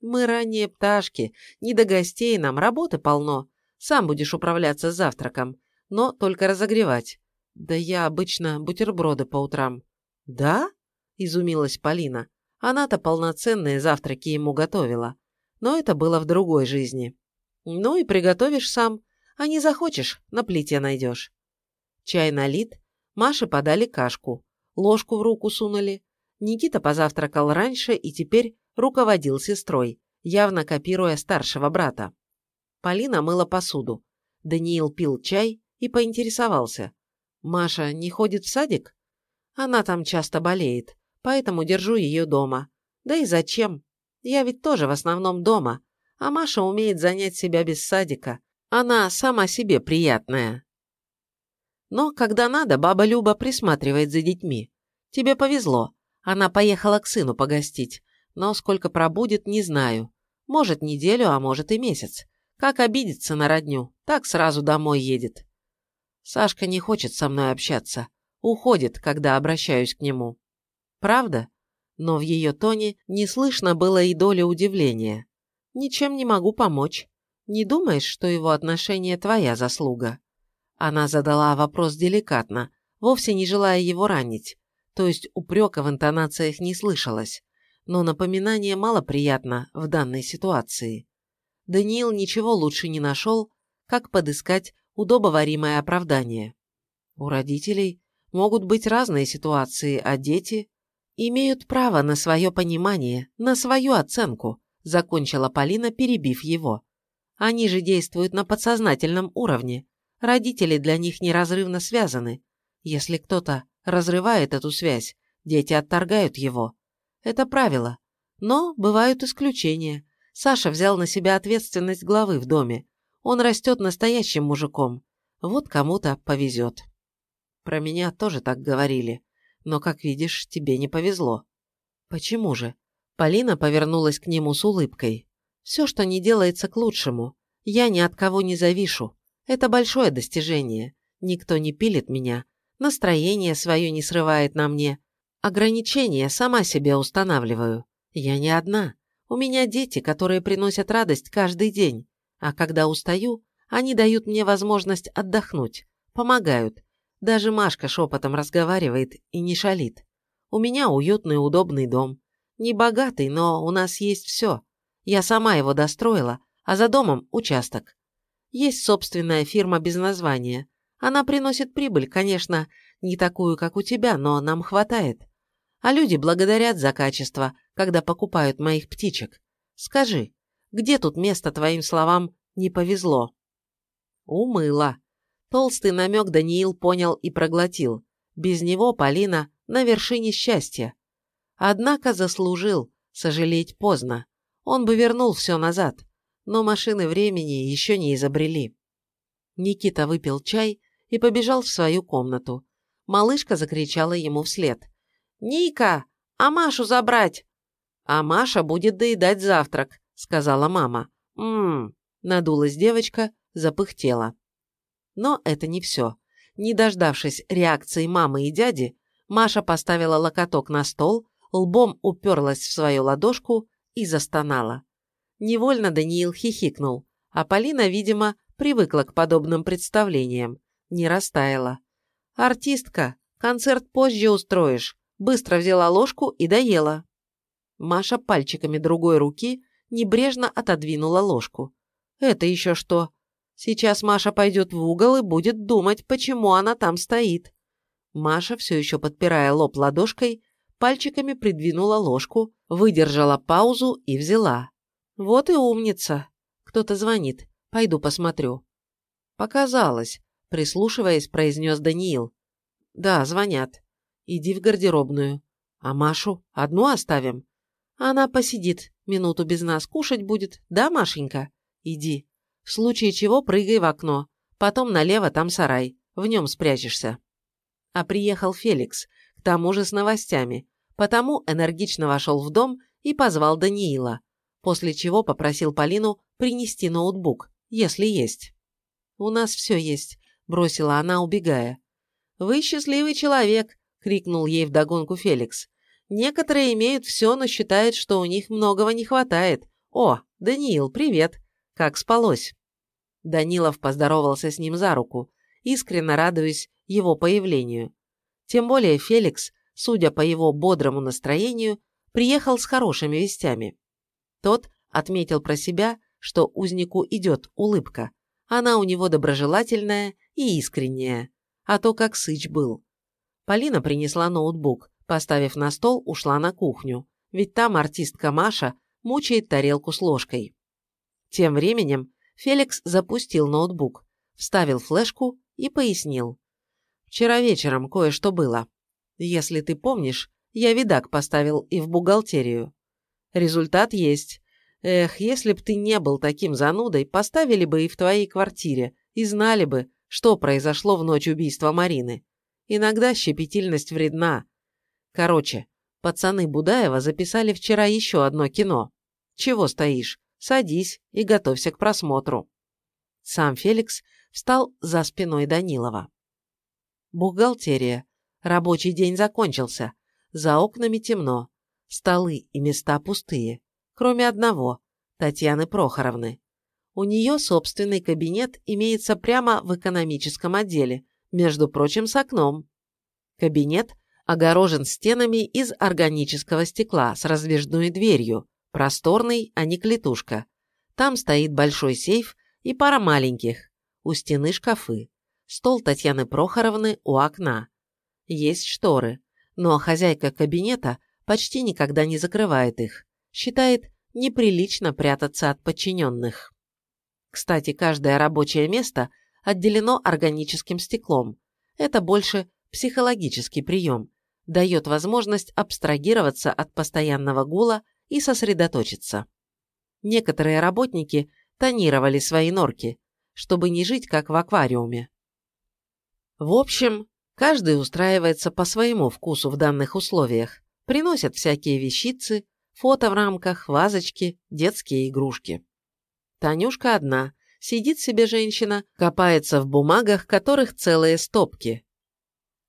«Мы ранние пташки, не до гостей нам, работы полно. Сам будешь управляться завтраком, но только разогревать. Да я обычно бутерброды по утрам». «Да?» – изумилась Полина. Она-то полноценные завтраки ему готовила. Но это было в другой жизни. Ну и приготовишь сам, а не захочешь, на плите найдешь. Чай налит, Маше подали кашку, ложку в руку сунули. Никита позавтракал раньше и теперь руководил сестрой, явно копируя старшего брата. Полина мыла посуду. Даниил пил чай и поинтересовался. «Маша не ходит в садик?» «Она там часто болеет, поэтому держу ее дома. Да и зачем? Я ведь тоже в основном дома, а Маша умеет занять себя без садика. Она сама себе приятная». Но, когда надо, баба Люба присматривает за детьми. Тебе повезло. Она поехала к сыну погостить. Но сколько пробудет, не знаю. Может, неделю, а может и месяц. Как обидеться на родню, так сразу домой едет. Сашка не хочет со мной общаться. Уходит, когда обращаюсь к нему. Правда? Но в ее тоне не слышно было и доли удивления. Ничем не могу помочь. Не думаешь, что его отношение твоя заслуга? Она задала вопрос деликатно, вовсе не желая его ранить. То есть упрека в интонациях не слышалось. Но напоминание мало приятно в данной ситуации. Даниил ничего лучше не нашел, как подыскать удобоваримое оправдание. У родителей могут быть разные ситуации, а дети имеют право на свое понимание, на свою оценку, закончила Полина, перебив его. Они же действуют на подсознательном уровне. Родители для них неразрывно связаны. Если кто-то разрывает эту связь, дети отторгают его. Это правило. Но бывают исключения. Саша взял на себя ответственность главы в доме. Он растет настоящим мужиком. Вот кому-то повезет. Про меня тоже так говорили. Но, как видишь, тебе не повезло. Почему же? Полина повернулась к нему с улыбкой. Все, что не делается к лучшему. Я ни от кого не завишу. Это большое достижение. Никто не пилит меня. Настроение свое не срывает на мне. Ограничения сама себе устанавливаю. Я не одна. У меня дети, которые приносят радость каждый день, а когда устаю, они дают мне возможность отдохнуть, помогают. Даже Машка шепотом разговаривает и не шалит. У меня уютный удобный дом. Не богатый, но у нас есть все. Я сама его достроила, а за домом участок. Есть собственная фирма без названия. Она приносит прибыль, конечно, не такую, как у тебя, но нам хватает. А люди благодарят за качество, когда покупают моих птичек. Скажи, где тут место твоим словам «не повезло»?» Умыла. Толстый намек Даниил понял и проглотил. Без него Полина на вершине счастья. Однако заслужил, сожалеть поздно. Он бы вернул все назад, но машины времени еще не изобрели. Никита выпил чай и побежал в свою комнату. Малышка закричала ему вслед. «Ника, а Машу забрать!» «А Маша будет доедать завтрак», — сказала мама. «Ммм», — надулась девочка, запыхтела. Но это не все. Не дождавшись реакции мамы и дяди, Маша поставила локоток на стол, лбом уперлась в свою ладошку и застонала. Невольно Даниил хихикнул, а Полина, видимо, привыкла к подобным представлениям, не растаяла. «Артистка, концерт позже устроишь», быстро взяла ложку и доела. Маша пальчиками другой руки небрежно отодвинула ложку. «Это еще что? Сейчас Маша пойдет в угол и будет думать, почему она там стоит». Маша, все еще подпирая лоб ладошкой, пальчиками придвинула ложку, выдержала паузу и взяла. «Вот и умница. Кто-то звонит. Пойду посмотрю». «Показалось», — прислушиваясь, произнес Даниил. «Да, звонят. Иди в гардеробную. А Машу одну оставим? Она посидит, минуту без нас кушать будет, да, Машенька? Иди. В случае чего прыгай в окно. Потом налево там сарай. В нем спрячешься. А приехал Феликс, к тому же с новостями, потому энергично вошел в дом и позвал Даниила, после чего попросил Полину принести ноутбук, если есть. «У нас все есть», – бросила она, убегая. «Вы счастливый человек», – крикнул ей вдогонку Феликс. «Некоторые имеют все, но считают, что у них многого не хватает. О, Даниил, привет! Как спалось?» Данилов поздоровался с ним за руку, искренне радуясь его появлению. Тем более Феликс судя по его бодрому настроению, приехал с хорошими вестями. Тот отметил про себя, что узнику идет улыбка. Она у него доброжелательная и искренняя, а то как сыч был. Полина принесла ноутбук, поставив на стол, ушла на кухню, ведь там артистка Маша мучает тарелку с ложкой. Тем временем Феликс запустил ноутбук, вставил флешку и пояснил. «Вчера вечером кое-что было. Если ты помнишь, я видак поставил и в бухгалтерию. Результат есть. Эх, если б ты не был таким занудой, поставили бы и в твоей квартире, и знали бы, что произошло в ночь убийства Марины. Иногда щепетильность вредна. Короче, пацаны Будаева записали вчера еще одно кино. Чего стоишь? Садись и готовься к просмотру. Сам Феликс встал за спиной Данилова. Бухгалтерия. Рабочий день закончился. За окнами темно. Столы и места пустые. Кроме одного – Татьяны Прохоровны. У нее собственный кабинет имеется прямо в экономическом отделе, между прочим, с окном. Кабинет огорожен стенами из органического стекла с раздвижной дверью, просторный, а не клетушка. Там стоит большой сейф и пара маленьких, у стены шкафы. Стол Татьяны Прохоровны у окна. Есть шторы, но хозяйка кабинета почти никогда не закрывает их. Считает неприлично прятаться от подчиненных. Кстати, каждое рабочее место отделено органическим стеклом. Это больше психологический прием. Дает возможность абстрагироваться от постоянного гула и сосредоточиться. Некоторые работники тонировали свои норки, чтобы не жить как в аквариуме. В общем, Каждый устраивается по своему вкусу в данных условиях. Приносят всякие вещицы, фото в рамках, вазочки, детские игрушки. Танюшка одна. Сидит себе женщина, копается в бумагах, которых целые стопки.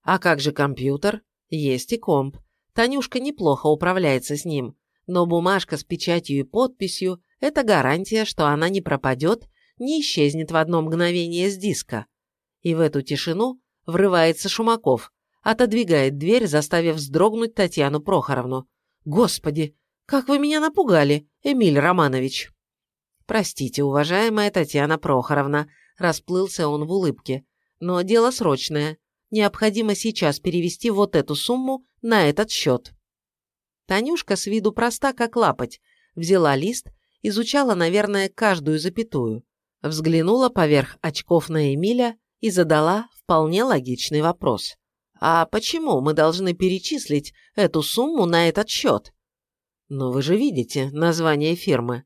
А как же компьютер? Есть и комп. Танюшка неплохо управляется с ним, но бумажка с печатью и подписью – это гарантия, что она не пропадет, не исчезнет в одно мгновение с диска. И в эту тишину Врывается Шумаков, отодвигает дверь, заставив вздрогнуть Татьяну Прохоровну. «Господи, как вы меня напугали, Эмиль Романович!» «Простите, уважаемая Татьяна Прохоровна», – расплылся он в улыбке. «Но дело срочное. Необходимо сейчас перевести вот эту сумму на этот счет». Танюшка с виду проста, как лапоть, взяла лист, изучала, наверное, каждую запятую, взглянула поверх очков на Эмиля и задала вполне логичный вопрос. А почему мы должны перечислить эту сумму на этот счет? Ну вы же видите название фирмы.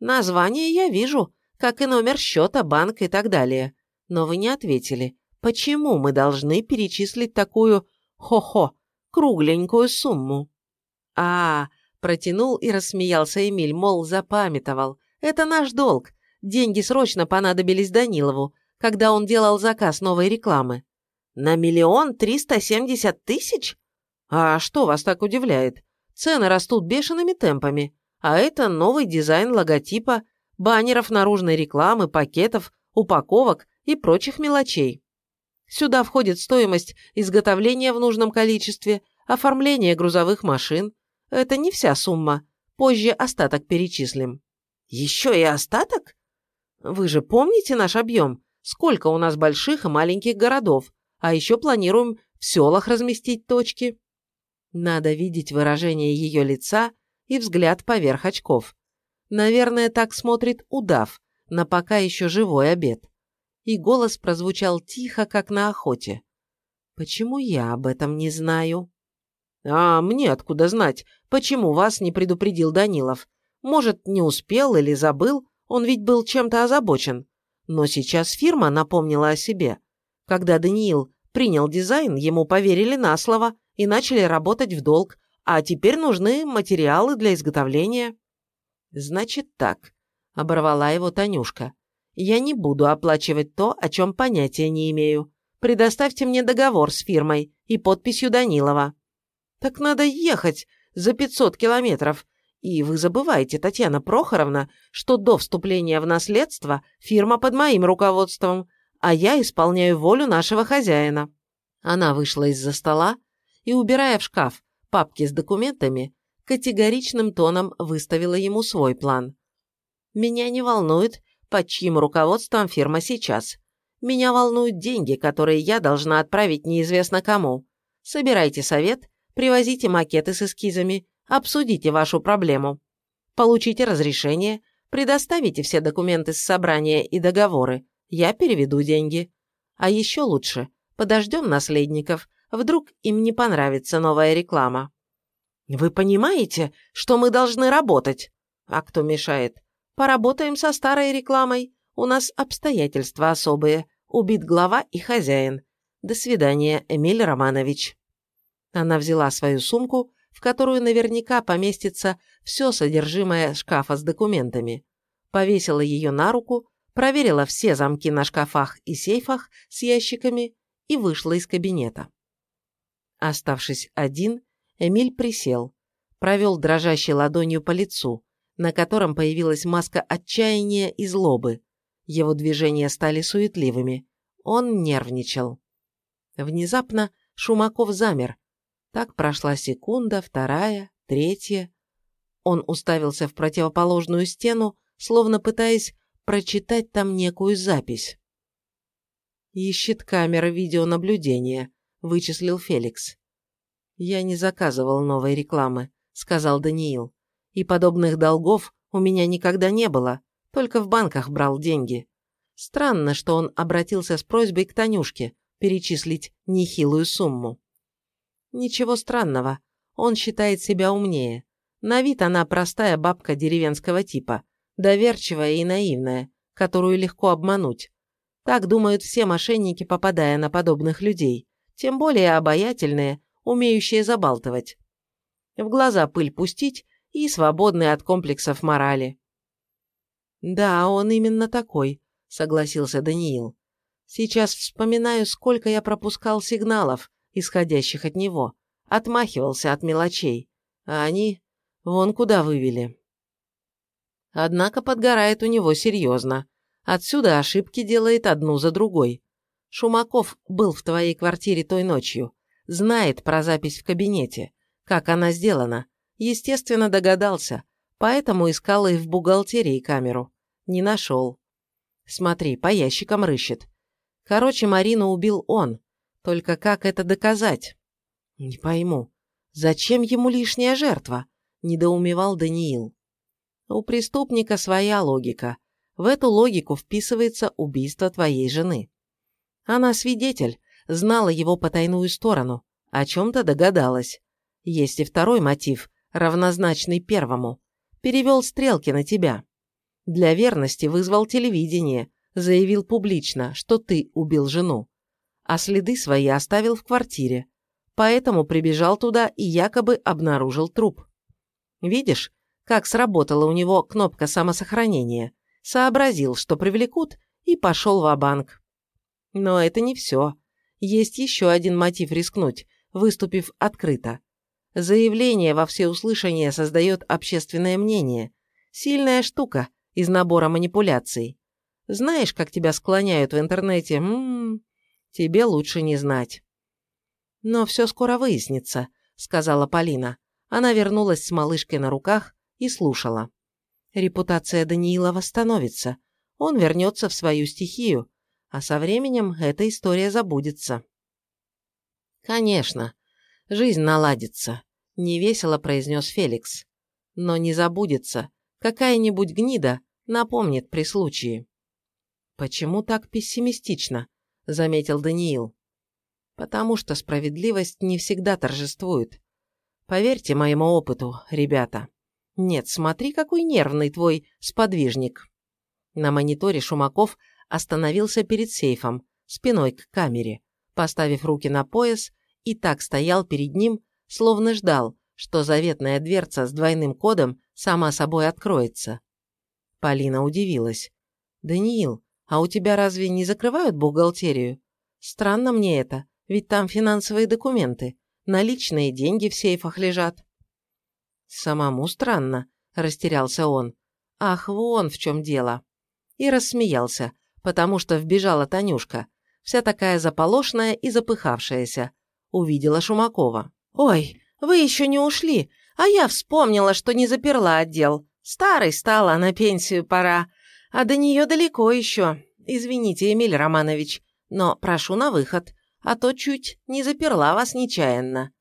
Название я вижу, как и номер счета, банк и так далее. Но вы не ответили, почему мы должны перечислить такую, хо-хо, кругленькую сумму? А, протянул и рассмеялся Эмиль, мол, запамятовал. Это наш долг. Деньги срочно понадобились Данилову, когда он делал заказ новой рекламы. На миллион триста семьдесят тысяч? А что вас так удивляет? Цены растут бешеными темпами, а это новый дизайн логотипа, баннеров наружной рекламы, пакетов, упаковок и прочих мелочей. Сюда входит стоимость изготовления в нужном количестве, оформление грузовых машин. Это не вся сумма. Позже остаток перечислим. Еще и остаток? Вы же помните наш объем? сколько у нас больших и маленьких городов, а еще планируем в селах разместить точки. Надо видеть выражение ее лица и взгляд поверх очков. Наверное, так смотрит удав на пока еще живой обед. И голос прозвучал тихо, как на охоте. «Почему я об этом не знаю?» «А мне откуда знать, почему вас не предупредил Данилов? Может, не успел или забыл? Он ведь был чем-то озабочен. Но сейчас фирма напомнила о себе. Когда Даниил принял дизайн, ему поверили на слово и начали работать в долг, а теперь нужны материалы для изготовления. «Значит так», — оборвала его Танюшка. «Я не буду оплачивать то, о чем понятия не имею. Предоставьте мне договор с фирмой и подписью Данилова». «Так надо ехать за 500 километров. И вы забываете, Татьяна Прохоровна, что до вступления в наследство фирма под моим руководством, а я исполняю волю нашего хозяина». Она вышла из-за стола и, убирая в шкаф папки с документами, категоричным тоном выставила ему свой план. «Меня не волнует, под чьим руководством фирма сейчас. Меня волнуют деньги, которые я должна отправить неизвестно кому. Собирайте совет, привозите макеты с эскизами, обсудите вашу проблему. Получите разрешение, предоставите все документы с собрания и договоры, я переведу деньги. А еще лучше, подождем наследников, вдруг им не понравится новая реклама. Вы понимаете, что мы должны работать? А кто мешает? Поработаем со старой рекламой. У нас обстоятельства особые. Убит глава и хозяин. До свидания, Эмиль Романович. Она взяла свою сумку, в которую наверняка поместится все содержимое шкафа с документами, повесила ее на руку, проверила все замки на шкафах и сейфах с ящиками и вышла из кабинета. Оставшись один, Эмиль присел, провел дрожащей ладонью по лицу, на котором появилась маска отчаяния и злобы. Его движения стали суетливыми. Он нервничал. Внезапно Шумаков замер. Так прошла секунда, вторая, третья. Он уставился в противоположную стену, словно пытаясь прочитать там некую запись. «Ищет камера видеонаблюдения», — вычислил Феликс. «Я не заказывал новой рекламы», — сказал Даниил. «И подобных долгов у меня никогда не было, только в банках брал деньги. Странно, что он обратился с просьбой к Танюшке перечислить нехилую сумму». «Ничего странного, он считает себя умнее. На вид она простая бабка деревенского типа, доверчивая и наивная, которую легко обмануть. Так думают все мошенники, попадая на подобных людей, тем более обаятельные, умеющие забалтывать. В глаза пыль пустить и свободные от комплексов морали. «Да, он именно такой», — согласился Даниил. «Сейчас вспоминаю, сколько я пропускал сигналов, исходящих от него, отмахивался от мелочей, а они вон куда вывели». Однако подгорает у него серьезно. Отсюда ошибки делает одну за другой. Шумаков был в твоей квартире той ночью знает про запись в кабинете, как она сделана. Естественно, догадался, поэтому искал и в бухгалтерии камеру. Не нашел. Смотри, по ящикам рыщет. Короче, Марину убил он. Только как это доказать? Не пойму. Зачем ему лишняя жертва? Недоумевал Даниил. У преступника своя логика. В эту логику вписывается убийство твоей жены. Она свидетель, знала его потайную сторону, о чем-то догадалась. Есть и второй мотив, равнозначный первому. Перевел стрелки на тебя. Для верности вызвал телевидение, заявил публично, что ты убил жену. А следы свои оставил в квартире. Поэтому прибежал туда и якобы обнаружил труп. Видишь, как сработала у него кнопка самосохранения. Сообразил, что привлекут, и пошел в банк Но это не все. Есть еще один мотив рискнуть, выступив открыто. Заявление во всеуслышание создает общественное мнение. Сильная штука из набора манипуляций. Знаешь, как тебя склоняют в интернете? М м-м, -м, тебе лучше не знать. Но все скоро выяснится, сказала Полина. Она вернулась с малышкой на руках и слушала. Репутация Даниила восстановится. Он вернется в свою стихию, а со временем эта история забудется. «Конечно, жизнь наладится», – невесело произнес Феликс. «Но не забудется. Какая-нибудь гнида напомнит при случае». «Почему так пессимистично?» – заметил Даниил. «Потому что справедливость не всегда торжествует. Поверьте моему опыту, ребята. Нет, смотри, какой нервный твой сподвижник». На мониторе Шумаков – остановился перед сейфом, спиной к камере, поставив руки на пояс, и так стоял перед ним, словно ждал, что заветная дверца с двойным кодом сама собой откроется. Полина удивилась. «Даниил, а у тебя разве не закрывают бухгалтерию? Странно мне это, ведь там финансовые документы, наличные деньги в сейфах лежат». «Самому странно», – растерялся он. «Ах, вон в чем дело». И рассмеялся, потому что вбежала Танюшка, вся такая заполошная и запыхавшаяся. увидела Шумакова. «Ой, вы еще не ушли, а я вспомнила, что не заперла отдел. Старой стала, на пенсию пора. А до нее далеко еще. Извините, Эмиль Романович, но прошу на выход, а то чуть не заперла вас нечаянно».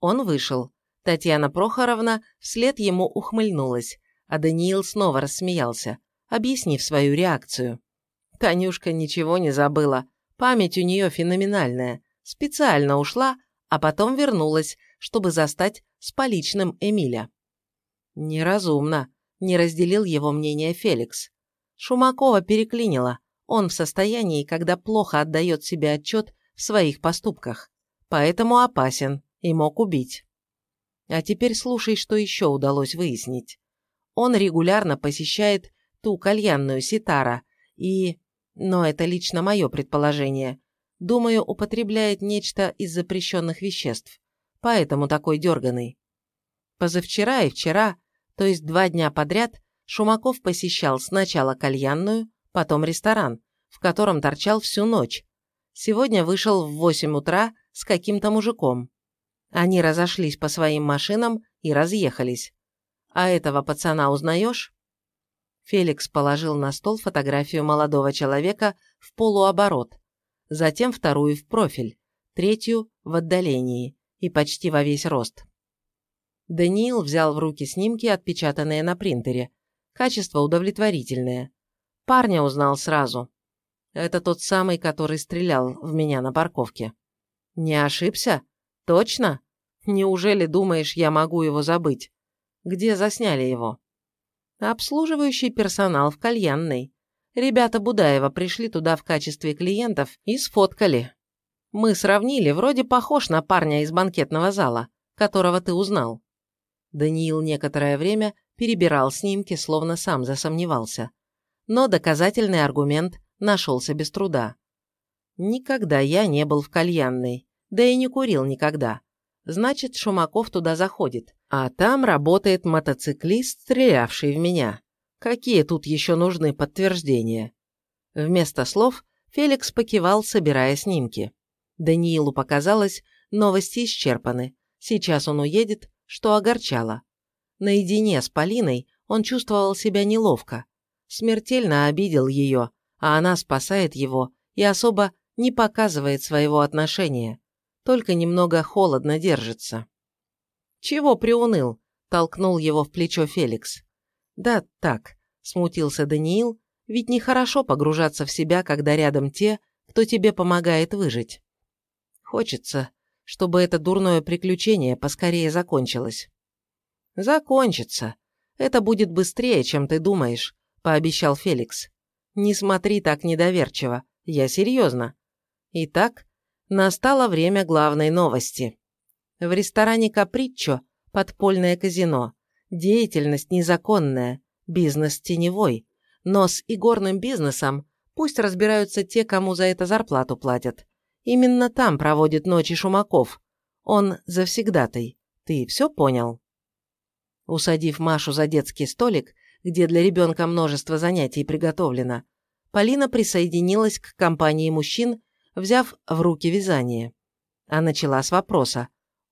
Он вышел. Татьяна Прохоровна вслед ему ухмыльнулась, а Даниил снова рассмеялся, объяснив свою реакцию. Танюшка ничего не забыла, память у нее феноменальная, специально ушла, а потом вернулась, чтобы застать с поличным Эмиля. Неразумно, не разделил его мнение Феликс. Шумакова переклинила, он в состоянии, когда плохо отдает себе отчет в своих поступках, поэтому опасен и мог убить. А теперь слушай, что еще удалось выяснить. Он регулярно посещает ту кальянную Ситара и... Но это лично мое предположение. Думаю, употребляет нечто из запрещенных веществ. Поэтому такой дерганый. Позавчера и вчера, то есть два дня подряд, Шумаков посещал сначала кальянную, потом ресторан, в котором торчал всю ночь. Сегодня вышел в 8 утра с каким-то мужиком. Они разошлись по своим машинам и разъехались. А этого пацана узнаешь? Феликс положил на стол фотографию молодого человека в полуоборот, затем вторую в профиль, третью в отдалении и почти во весь рост. Даниил взял в руки снимки, отпечатанные на принтере. Качество удовлетворительное. Парня узнал сразу. Это тот самый, который стрелял в меня на парковке. Не ошибся? Точно? Неужели думаешь, я могу его забыть? Где засняли его? Обслуживающий персонал в кальянной. Ребята Будаева пришли туда в качестве клиентов и сфоткали. Мы сравнили, вроде похож на парня из банкетного зала, которого ты узнал. Даниил некоторое время перебирал снимки, словно сам засомневался. Но доказательный аргумент нашелся без труда. Никогда я не был в кальянной, да и не курил никогда. Значит, Шумаков туда заходит. А там работает мотоциклист, стрелявший в меня. Какие тут еще нужны подтверждения? Вместо слов Феликс покивал, собирая снимки. Даниилу показалось, новости исчерпаны. Сейчас он уедет, что огорчало. Наедине с Полиной он чувствовал себя неловко. Смертельно обидел ее, а она спасает его и особо не показывает своего отношения, только немного холодно держится. «Чего приуныл?» – толкнул его в плечо Феликс. «Да так», – смутился Даниил, – «ведь нехорошо погружаться в себя, когда рядом те, кто тебе помогает выжить. Хочется, чтобы это дурное приключение поскорее закончилось». «Закончится. Это будет быстрее, чем ты думаешь», – пообещал Феликс. «Не смотри так недоверчиво. Я серьезно. Итак, настало время главной новости. В ресторане «Каприччо» подпольное казино. Деятельность незаконная, бизнес теневой. Но с игорным бизнесом пусть разбираются те, кому за это зарплату платят. Именно там проводит ночи Шумаков. Он завсегдатай. Ты все понял? Усадив Машу за детский столик, где для ребенка множество занятий приготовлено, Полина присоединилась к компании мужчин, взяв в руки вязание. А начала с вопроса.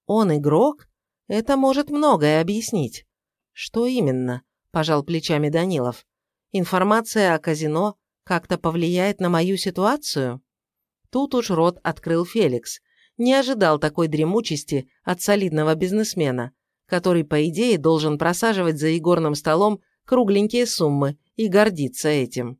«Он игрок? Это может многое объяснить». «Что именно?» – пожал плечами Данилов. «Информация о казино как-то повлияет на мою ситуацию?» Тут уж рот открыл Феликс. Не ожидал такой дремучести от солидного бизнесмена, который, по идее, должен просаживать за игорным столом кругленькие суммы и гордиться этим.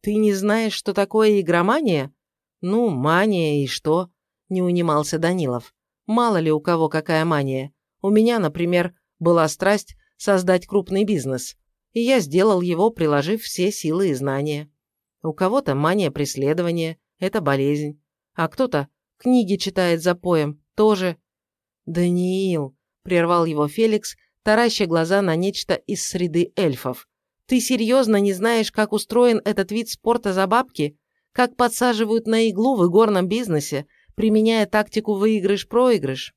«Ты не знаешь, что такое игромания?» «Ну, мания и что?» – не унимался Данилов. «Мало ли у кого какая мания. У меня, например, была страсть создать крупный бизнес, и я сделал его, приложив все силы и знания. У кого-то мания преследования, это болезнь. А кто-то книги читает за поем, тоже. «Даниил», – прервал его Феликс, тараща глаза на нечто из среды эльфов. «Ты серьезно не знаешь, как устроен этот вид спорта за бабки? Как подсаживают на иглу в игорном бизнесе, применяя тактику выигрыш-проигрыш?»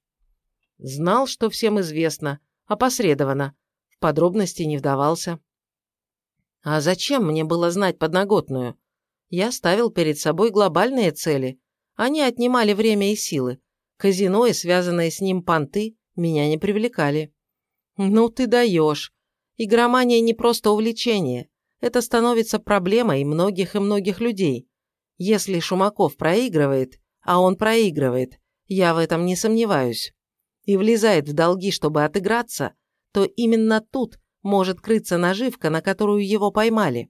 Знал, что всем известно, опосредованно. В подробности не вдавался. А зачем мне было знать подноготную? Я ставил перед собой глобальные цели. Они отнимали время и силы. Казино и связанные с ним понты меня не привлекали. Ну ты даешь. Игромания не просто увлечение. Это становится проблемой многих и многих людей. Если Шумаков проигрывает, а он проигрывает, я в этом не сомневаюсь, и влезает в долги, чтобы отыграться, то именно тут может крыться наживка, на которую его поймали.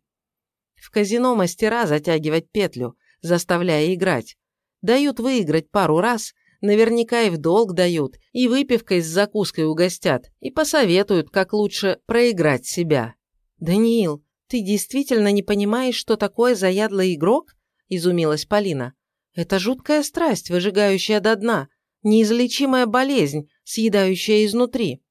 В казино мастера затягивать петлю, заставляя играть. Дают выиграть пару раз, наверняка и в долг дают, и выпивкой с закуской угостят, и посоветуют, как лучше проиграть себя. «Даниил, ты действительно не понимаешь, что такое заядлый игрок?» – изумилась Полина. «Это жуткая страсть, выжигающая до дна, неизлечимая болезнь, съедающая изнутри.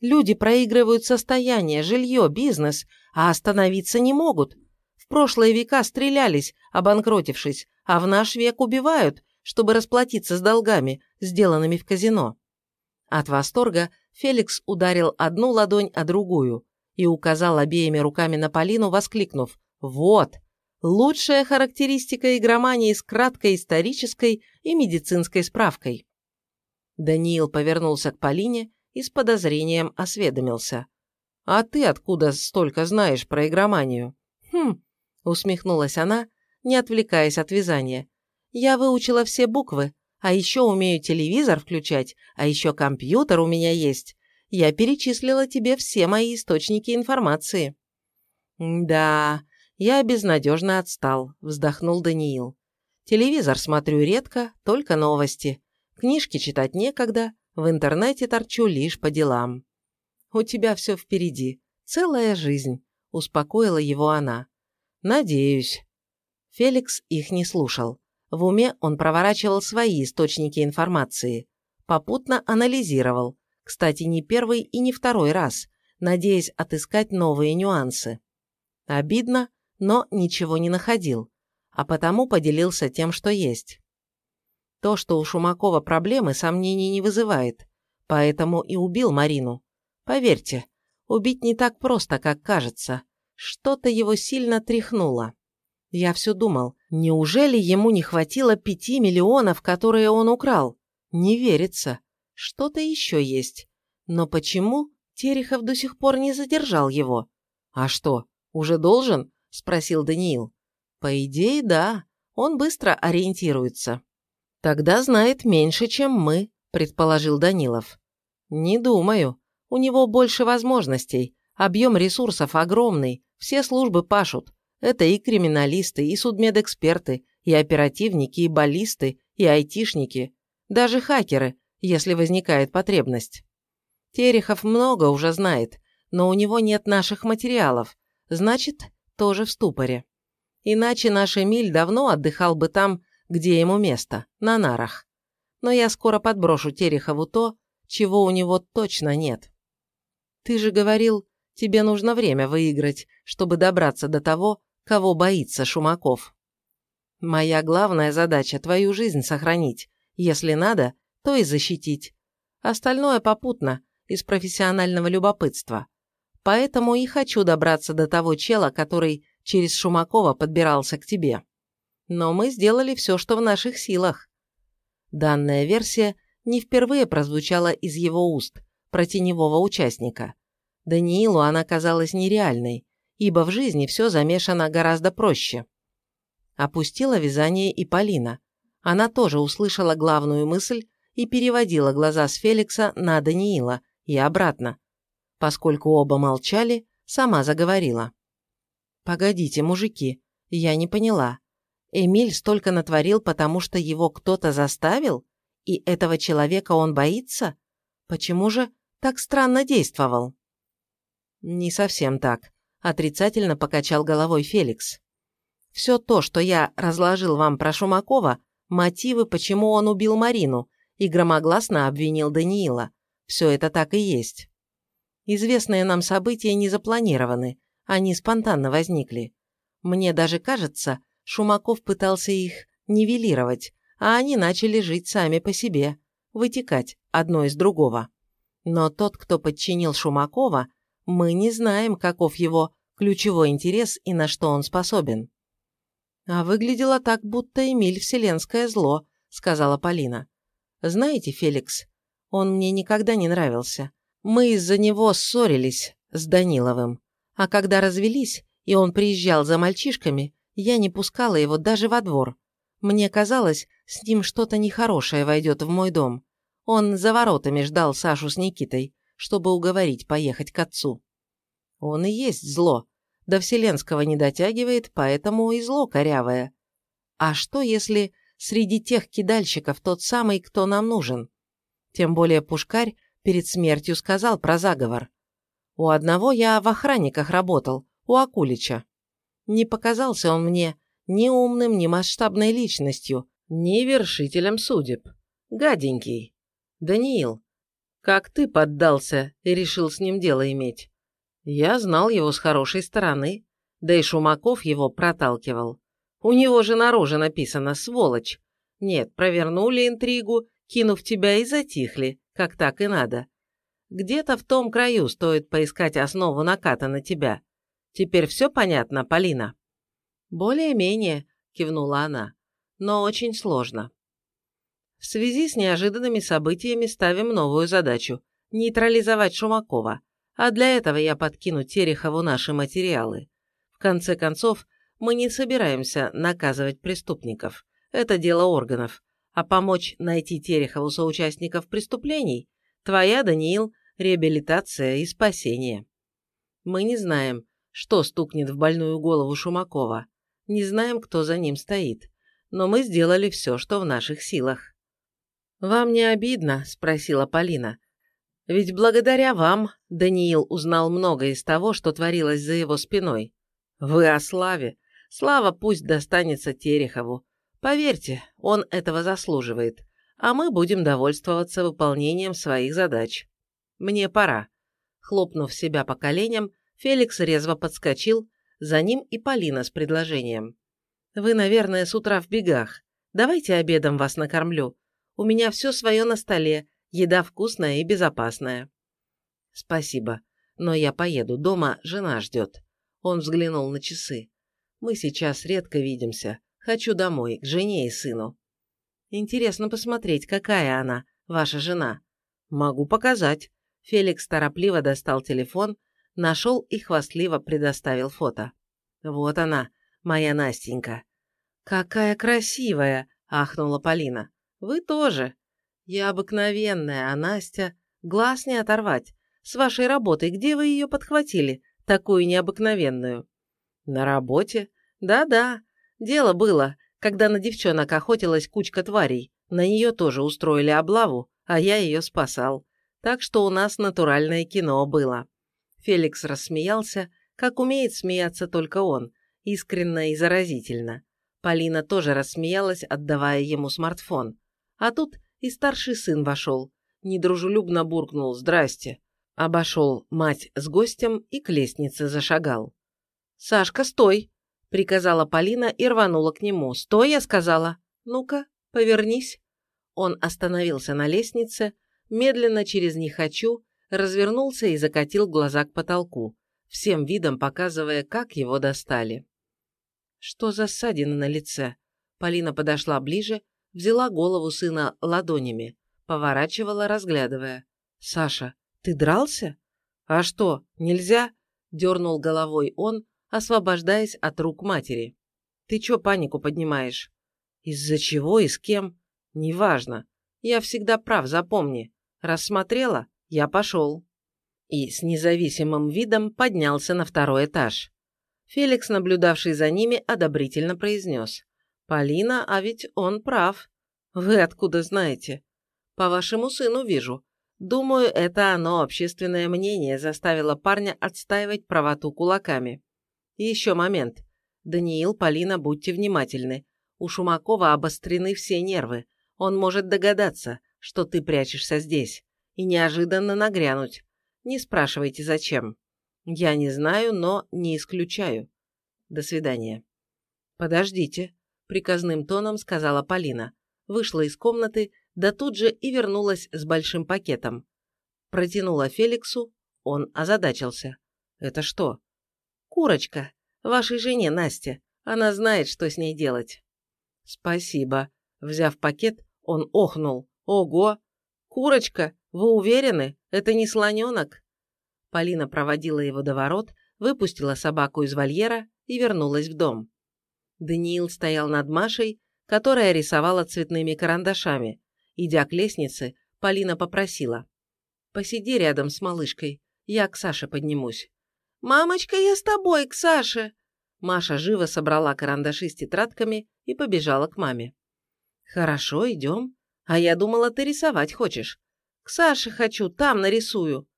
Люди проигрывают состояние, жилье, бизнес, а остановиться не могут. В прошлые века стрелялись, обанкротившись, а в наш век убивают, чтобы расплатиться с долгами, сделанными в казино. От восторга Феликс ударил одну ладонь о другую и указал обеими руками на Полину, воскликнув «Вот! Лучшая характеристика игромании с краткой исторической и медицинской справкой». Даниил повернулся к Полине и с подозрением осведомился. «А ты откуда столько знаешь про игроманию?» «Хм», — усмехнулась она, не отвлекаясь от вязания. «Я выучила все буквы, а еще умею телевизор включать, а еще компьютер у меня есть. Я перечислила тебе все мои источники информации». «Да, я безнадежно отстал», — вздохнул Даниил. «Телевизор смотрю редко, только новости. Книжки читать некогда, в интернете торчу лишь по делам. «У тебя все впереди. Целая жизнь», – успокоила его она. «Надеюсь». Феликс их не слушал. В уме он проворачивал свои источники информации. Попутно анализировал. Кстати, не первый и не второй раз, надеясь отыскать новые нюансы. Обидно, но ничего не находил, а потому поделился тем, что есть. То, что у Шумакова проблемы, сомнений не вызывает. Поэтому и убил Марину. Поверьте, убить не так просто, как кажется. Что-то его сильно тряхнуло. Я все думал, неужели ему не хватило пяти миллионов, которые он украл? Не верится. Что-то еще есть. Но почему Терехов до сих пор не задержал его? А что, уже должен? Спросил Даниил. По идее, да. Он быстро ориентируется. «Тогда знает меньше, чем мы», – предположил Данилов. «Не думаю. У него больше возможностей. Объем ресурсов огромный. Все службы пашут. Это и криминалисты, и судмедэксперты, и оперативники, и баллисты, и айтишники. Даже хакеры, если возникает потребность. Терехов много уже знает, но у него нет наших материалов. Значит, тоже в ступоре. Иначе наш Эмиль давно отдыхал бы там, где ему место, на нарах. Но я скоро подброшу Терехову то, чего у него точно нет. Ты же говорил, тебе нужно время выиграть, чтобы добраться до того, кого боится Шумаков. Моя главная задача – твою жизнь сохранить. Если надо, то и защитить. Остальное попутно, из профессионального любопытства. Поэтому и хочу добраться до того чела, который через Шумакова подбирался к тебе но мы сделали все, что в наших силах. Данная версия не впервые прозвучала из его уст, про теневого участника. Даниилу она казалась нереальной, ибо в жизни все замешано гораздо проще. Опустила вязание и Полина. Она тоже услышала главную мысль и переводила глаза с Феликса на Даниила и обратно. Поскольку оба молчали, сама заговорила. «Погодите, мужики, я не поняла. Эмиль столько натворил, потому что его кто-то заставил? И этого человека он боится? Почему же так странно действовал? Не совсем так. Отрицательно покачал головой Феликс. Все то, что я разложил вам про Шумакова, мотивы, почему он убил Марину, и громогласно обвинил Даниила. Все это так и есть. Известные нам события не запланированы, они спонтанно возникли. Мне даже кажется, Шумаков пытался их нивелировать, а они начали жить сами по себе, вытекать одно из другого. Но тот, кто подчинил Шумакова, мы не знаем, каков его ключевой интерес и на что он способен. «А выглядело так, будто Эмиль – вселенское зло», – сказала Полина. Знаете, Феликс, он мне никогда не нравился. Мы из-за него ссорились с Даниловым. А когда развелись, и он приезжал за мальчишками, я не пускала его даже во двор. Мне казалось, с ним что-то нехорошее войдет в мой дом. Он за воротами ждал Сашу с Никитой, чтобы уговорить поехать к отцу. Он и есть зло. До Вселенского не дотягивает, поэтому и зло корявое. А что, если среди тех кидальщиков тот самый, кто нам нужен? Тем более Пушкарь перед смертью сказал про заговор. У одного я в охранниках работал, у Акулича. Не показался он мне ни умным, ни масштабной личностью, ни вершителем судеб. Гаденький. Даниил, как ты поддался и решил с ним дело иметь? Я знал его с хорошей стороны, да и Шумаков его проталкивал. У него же на роже написано «сволочь». Нет, провернули интригу, кинув тебя и затихли, как так и надо. Где-то в том краю стоит поискать основу наката на тебя. Теперь все понятно, Полина?» «Более-менее», – кивнула она, – «но очень сложно». В связи с неожиданными событиями ставим новую задачу – нейтрализовать Шумакова, а для этого я подкину Терехову наши материалы. В конце концов, мы не собираемся наказывать преступников, это дело органов, а помочь найти Терехову соучастников преступлений – твоя, Даниил, реабилитация и спасение. Мы не знаем, что стукнет в больную голову Шумакова. Не знаем, кто за ним стоит. Но мы сделали все, что в наших силах. «Вам не обидно?» – спросила Полина. «Ведь благодаря вам Даниил узнал многое из того, что творилось за его спиной. Вы о славе. Слава пусть достанется Терехову. Поверьте, он этого заслуживает. А мы будем довольствоваться выполнением своих задач. Мне пора». Хлопнув себя по коленям, Феликс резво подскочил, за ним и Полина с предложением. «Вы, наверное, с утра в бегах. Давайте обедом вас накормлю. У меня все свое на столе, еда вкусная и безопасная». «Спасибо, но я поеду, дома жена ждет». Он взглянул на часы. «Мы сейчас редко видимся. Хочу домой, к жене и сыну». «Интересно посмотреть, какая она, ваша жена». «Могу показать». Феликс торопливо достал телефон, Нашел и хвастливо предоставил фото. «Вот она, моя Настенька». «Какая красивая!» – ахнула Полина. «Вы тоже. Я обыкновенная, а Настя... Глаз не оторвать. С вашей работой где вы ее подхватили, такую необыкновенную?» «На работе? Да-да. Дело было, когда на девчонок охотилась кучка тварей. На нее тоже устроили облаву, а я ее спасал. Так что у нас натуральное кино было. Феликс рассмеялся, как умеет смеяться только он, искренне и заразительно. Полина тоже рассмеялась, отдавая ему смартфон. А тут и старший сын вошел. Недружелюбно буркнул «Здрасте». Обошел мать с гостем и к лестнице зашагал. «Сашка, стой!» – приказала Полина и рванула к нему. «Стой!» – я сказала. «Ну-ка, повернись». Он остановился на лестнице, медленно через «не хочу» развернулся и закатил глаза к потолку, всем видом показывая, как его достали. Что за ссадина на лице? Полина подошла ближе, взяла голову сына ладонями, поворачивала, разглядывая. «Саша, ты дрался?» «А что, нельзя?» – дернул головой он, освобождаясь от рук матери. «Ты чё панику поднимаешь?» «Из-за чего и с кем?» «Неважно. Я всегда прав, запомни. Рассмотрела? Я пошел. И с независимым видом поднялся на второй этаж. Феликс, наблюдавший за ними, одобрительно произнес. «Полина, а ведь он прав. Вы откуда знаете?» «По вашему сыну вижу. Думаю, это оно, общественное мнение, заставило парня отстаивать правоту кулаками. Еще момент. Даниил, Полина, будьте внимательны. У Шумакова обострены все нервы. Он может догадаться, что ты прячешься здесь и неожиданно нагрянуть. Не спрашивайте, зачем. Я не знаю, но не исключаю. До свидания. Подождите, приказным тоном сказала Полина. Вышла из комнаты, да тут же и вернулась с большим пакетом. Протянула Феликсу, он озадачился. Это что? Курочка, вашей жене Насте. Она знает, что с ней делать. Спасибо. Взяв пакет, он охнул. Ого! Курочка, вы уверены? Это не слоненок? Полина проводила его до ворот, выпустила собаку из вольера и вернулась в дом. Даниил стоял над Машей, которая рисовала цветными карандашами. Идя к лестнице, Полина попросила. «Посиди рядом с малышкой, я к Саше поднимусь». «Мамочка, я с тобой, к Саше!» Маша живо собрала карандаши с тетрадками и побежала к маме. «Хорошо, идем. А я думала, ты рисовать хочешь. К Саше хочу, там нарисую».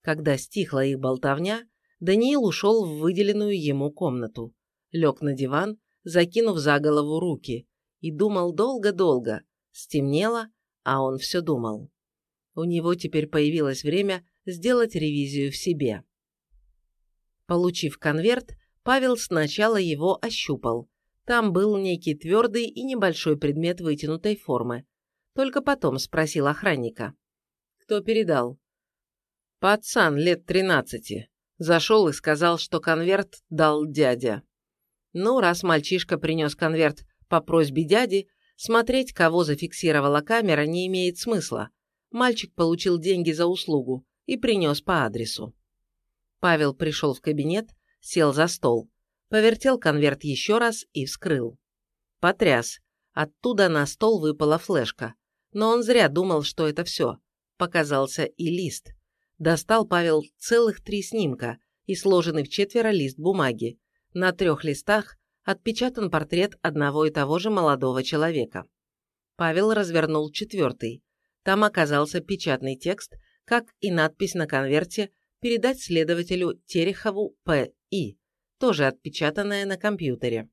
Когда стихла их болтовня, Даниил ушел в выделенную ему комнату. Лег на диван, закинув за голову руки, и думал долго-долго. Стемнело, а он все думал. У него теперь появилось время сделать ревизию в себе. Получив конверт, Павел сначала его ощупал. Там был некий твердый и небольшой предмет вытянутой формы. Только потом спросил охранника. «Кто передал?» «Пацан лет тринадцати. Зашел и сказал, что конверт дал дядя». Ну, раз мальчишка принес конверт по просьбе дяди, смотреть, кого зафиксировала камера, не имеет смысла. Мальчик получил деньги за услугу и принес по адресу. Павел пришел в кабинет, сел за стол, повертел конверт еще раз и вскрыл. Потряс. Оттуда на стол выпала флешка. Но он зря думал, что это все. Показался и лист. Достал Павел целых три снимка и сложенный в четверо лист бумаги. На трех листах отпечатан портрет одного и того же молодого человека. Павел развернул четвертый. Там оказался печатный текст, как и надпись на конверте «Передать следователю Терехову П.И», тоже отпечатанная на компьютере.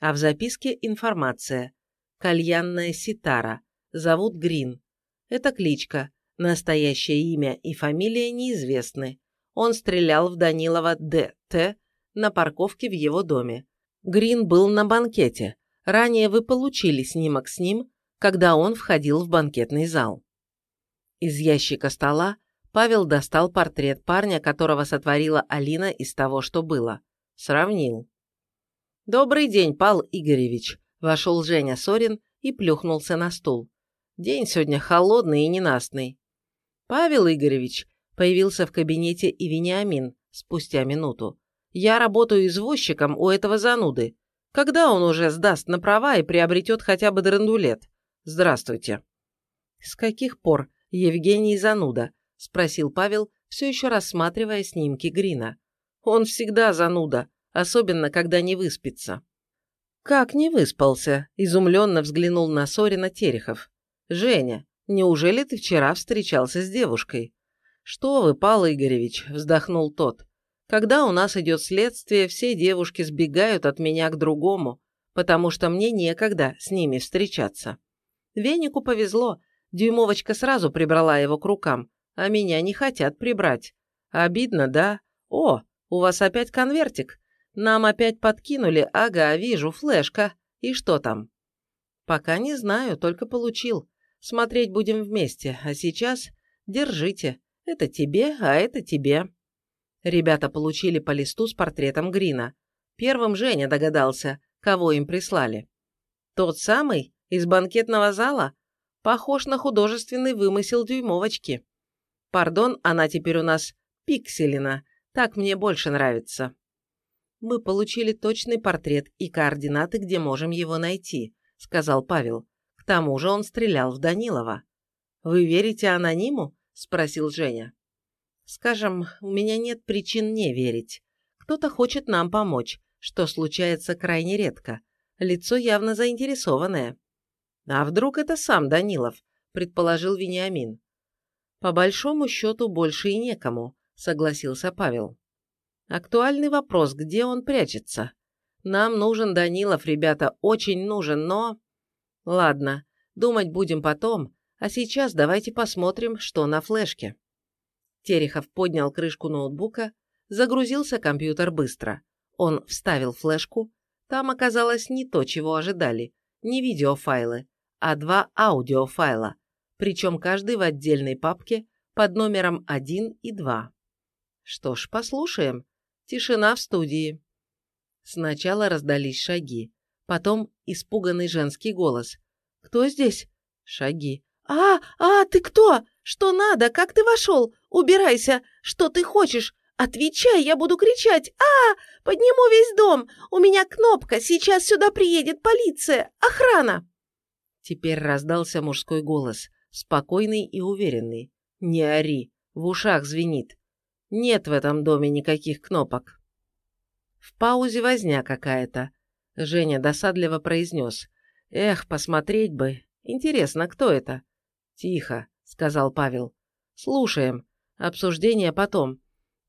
А в записке информация. Кальянная ситара. Зовут Грин. Это кличка. Настоящее имя и фамилия неизвестны. Он стрелял в Данилова Д.Т. на парковке в его доме. Грин был на банкете. Ранее вы получили снимок с ним, когда он входил в банкетный зал. Из ящика стола Павел достал портрет парня, которого сотворила Алина из того, что было. Сравнил. «Добрый день, Пал Игоревич», – вошел Женя Сорин и плюхнулся на стул. «День сегодня холодный и ненастный». «Павел Игоревич», – появился в кабинете и Вениамин спустя минуту. «Я работаю извозчиком у этого зануды. Когда он уже сдаст на права и приобретет хотя бы драндулет? Здравствуйте». «С каких пор Евгений зануда?» – спросил Павел, все еще рассматривая снимки Грина. «Он всегда зануда, особенно когда не выспится». «Как не выспался?» – изумленно взглянул на Сорина Терехов. «Женя, неужели ты вчера встречался с девушкой?» «Что вы, Павел Игоревич?» – вздохнул тот. «Когда у нас идет следствие, все девушки сбегают от меня к другому, потому что мне некогда с ними встречаться. Венику повезло, дюймовочка сразу прибрала его к рукам, а меня не хотят прибрать. Обидно, да? О, у вас опять конвертик. Нам опять подкинули, ага, вижу, флешка. И что там? Пока не знаю, только получил. Смотреть будем вместе, а сейчас держите. Это тебе, а это тебе. Ребята получили по листу с портретом Грина. Первым Женя догадался, кого им прислали. Тот самый? Из банкетного зала? Похож на художественный вымысел дюймовочки. Пардон, она теперь у нас Пикселина. Так мне больше нравится. «Мы получили точный портрет и координаты, где можем его найти», – сказал Павел. «К тому же он стрелял в Данилова». «Вы верите анониму?» – спросил Женя. «Скажем, у меня нет причин не верить. Кто-то хочет нам помочь, что случается крайне редко. Лицо явно заинтересованное». «А вдруг это сам Данилов?» – предположил Вениамин. «По большому счету больше и некому», – согласился Павел. Актуальный вопрос, где он прячется? Нам нужен Данилов, ребята, очень нужен, но... Ладно, думать будем потом, а сейчас давайте посмотрим, что на флешке. Терехов поднял крышку ноутбука, загрузился компьютер быстро. Он вставил флешку, там оказалось не то, чего ожидали, не видеофайлы, а два аудиофайла, причем каждый в отдельной папке под номером 1 и 2. Что ж, послушаем, Тишина в студии. Сначала раздались шаги, потом испуганный женский голос. «Кто здесь?» «Шаги. «А, а, ты кто? Что надо? Как ты вошел? Убирайся! Что ты хочешь? Отвечай, я буду кричать! А, подниму весь дом! У меня кнопка, сейчас сюда приедет полиция, охрана!» Теперь раздался мужской голос, спокойный и уверенный. «Не ори, в ушах звенит. Нет в этом доме никаких кнопок». В паузе возня какая-то. Женя досадливо произнес. «Эх, посмотреть бы. Интересно, кто это?» «Тихо», — сказал Павел. «Слушаем. Обсуждение потом».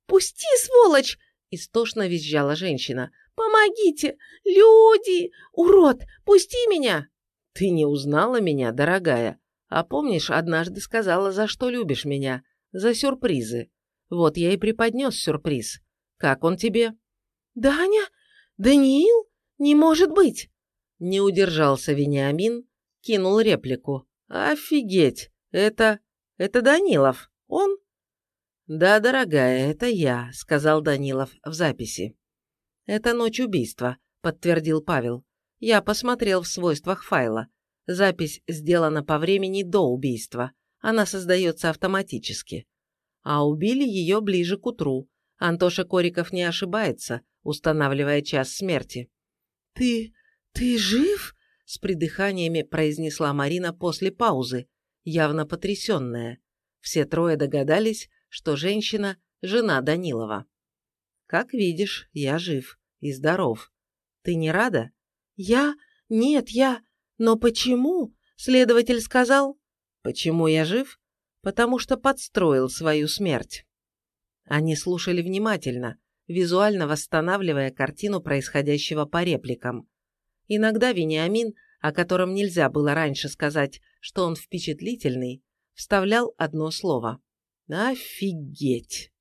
«Пусти, сволочь!» — истошно визжала женщина. «Помогите! Люди! Урод! Пусти меня!» «Ты не узнала меня, дорогая? А помнишь, однажды сказала, за что любишь меня? За сюрпризы. Вот я и преподнес сюрприз. Как он тебе?» «Даня? Даниил? Не может быть!» Не удержался Вениамин, кинул реплику. «Офигеть! Это... это Данилов. Он?» «Да, дорогая, это я», — сказал Данилов в записи. «Это ночь убийства», — подтвердил Павел. Я посмотрел в свойствах файла. Запись сделана по времени до убийства. Она создается автоматически. А убили ее ближе к утру. Антоша Кориков не ошибается, устанавливая час смерти. «Ты... ты жив?» — с придыханиями произнесла Марина после паузы, явно потрясенная. Все трое догадались, что женщина – жена Данилова. «Как видишь, я жив и здоров. Ты не рада?» «Я? Нет, я... Но почему?» Следователь сказал. «Почему я жив? Потому что подстроил свою смерть». Они слушали внимательно, визуально восстанавливая картину происходящего по репликам. Иногда Вениамин, о котором нельзя было раньше сказать, что он впечатлительный, вставлял одно слово. «Офигеть!»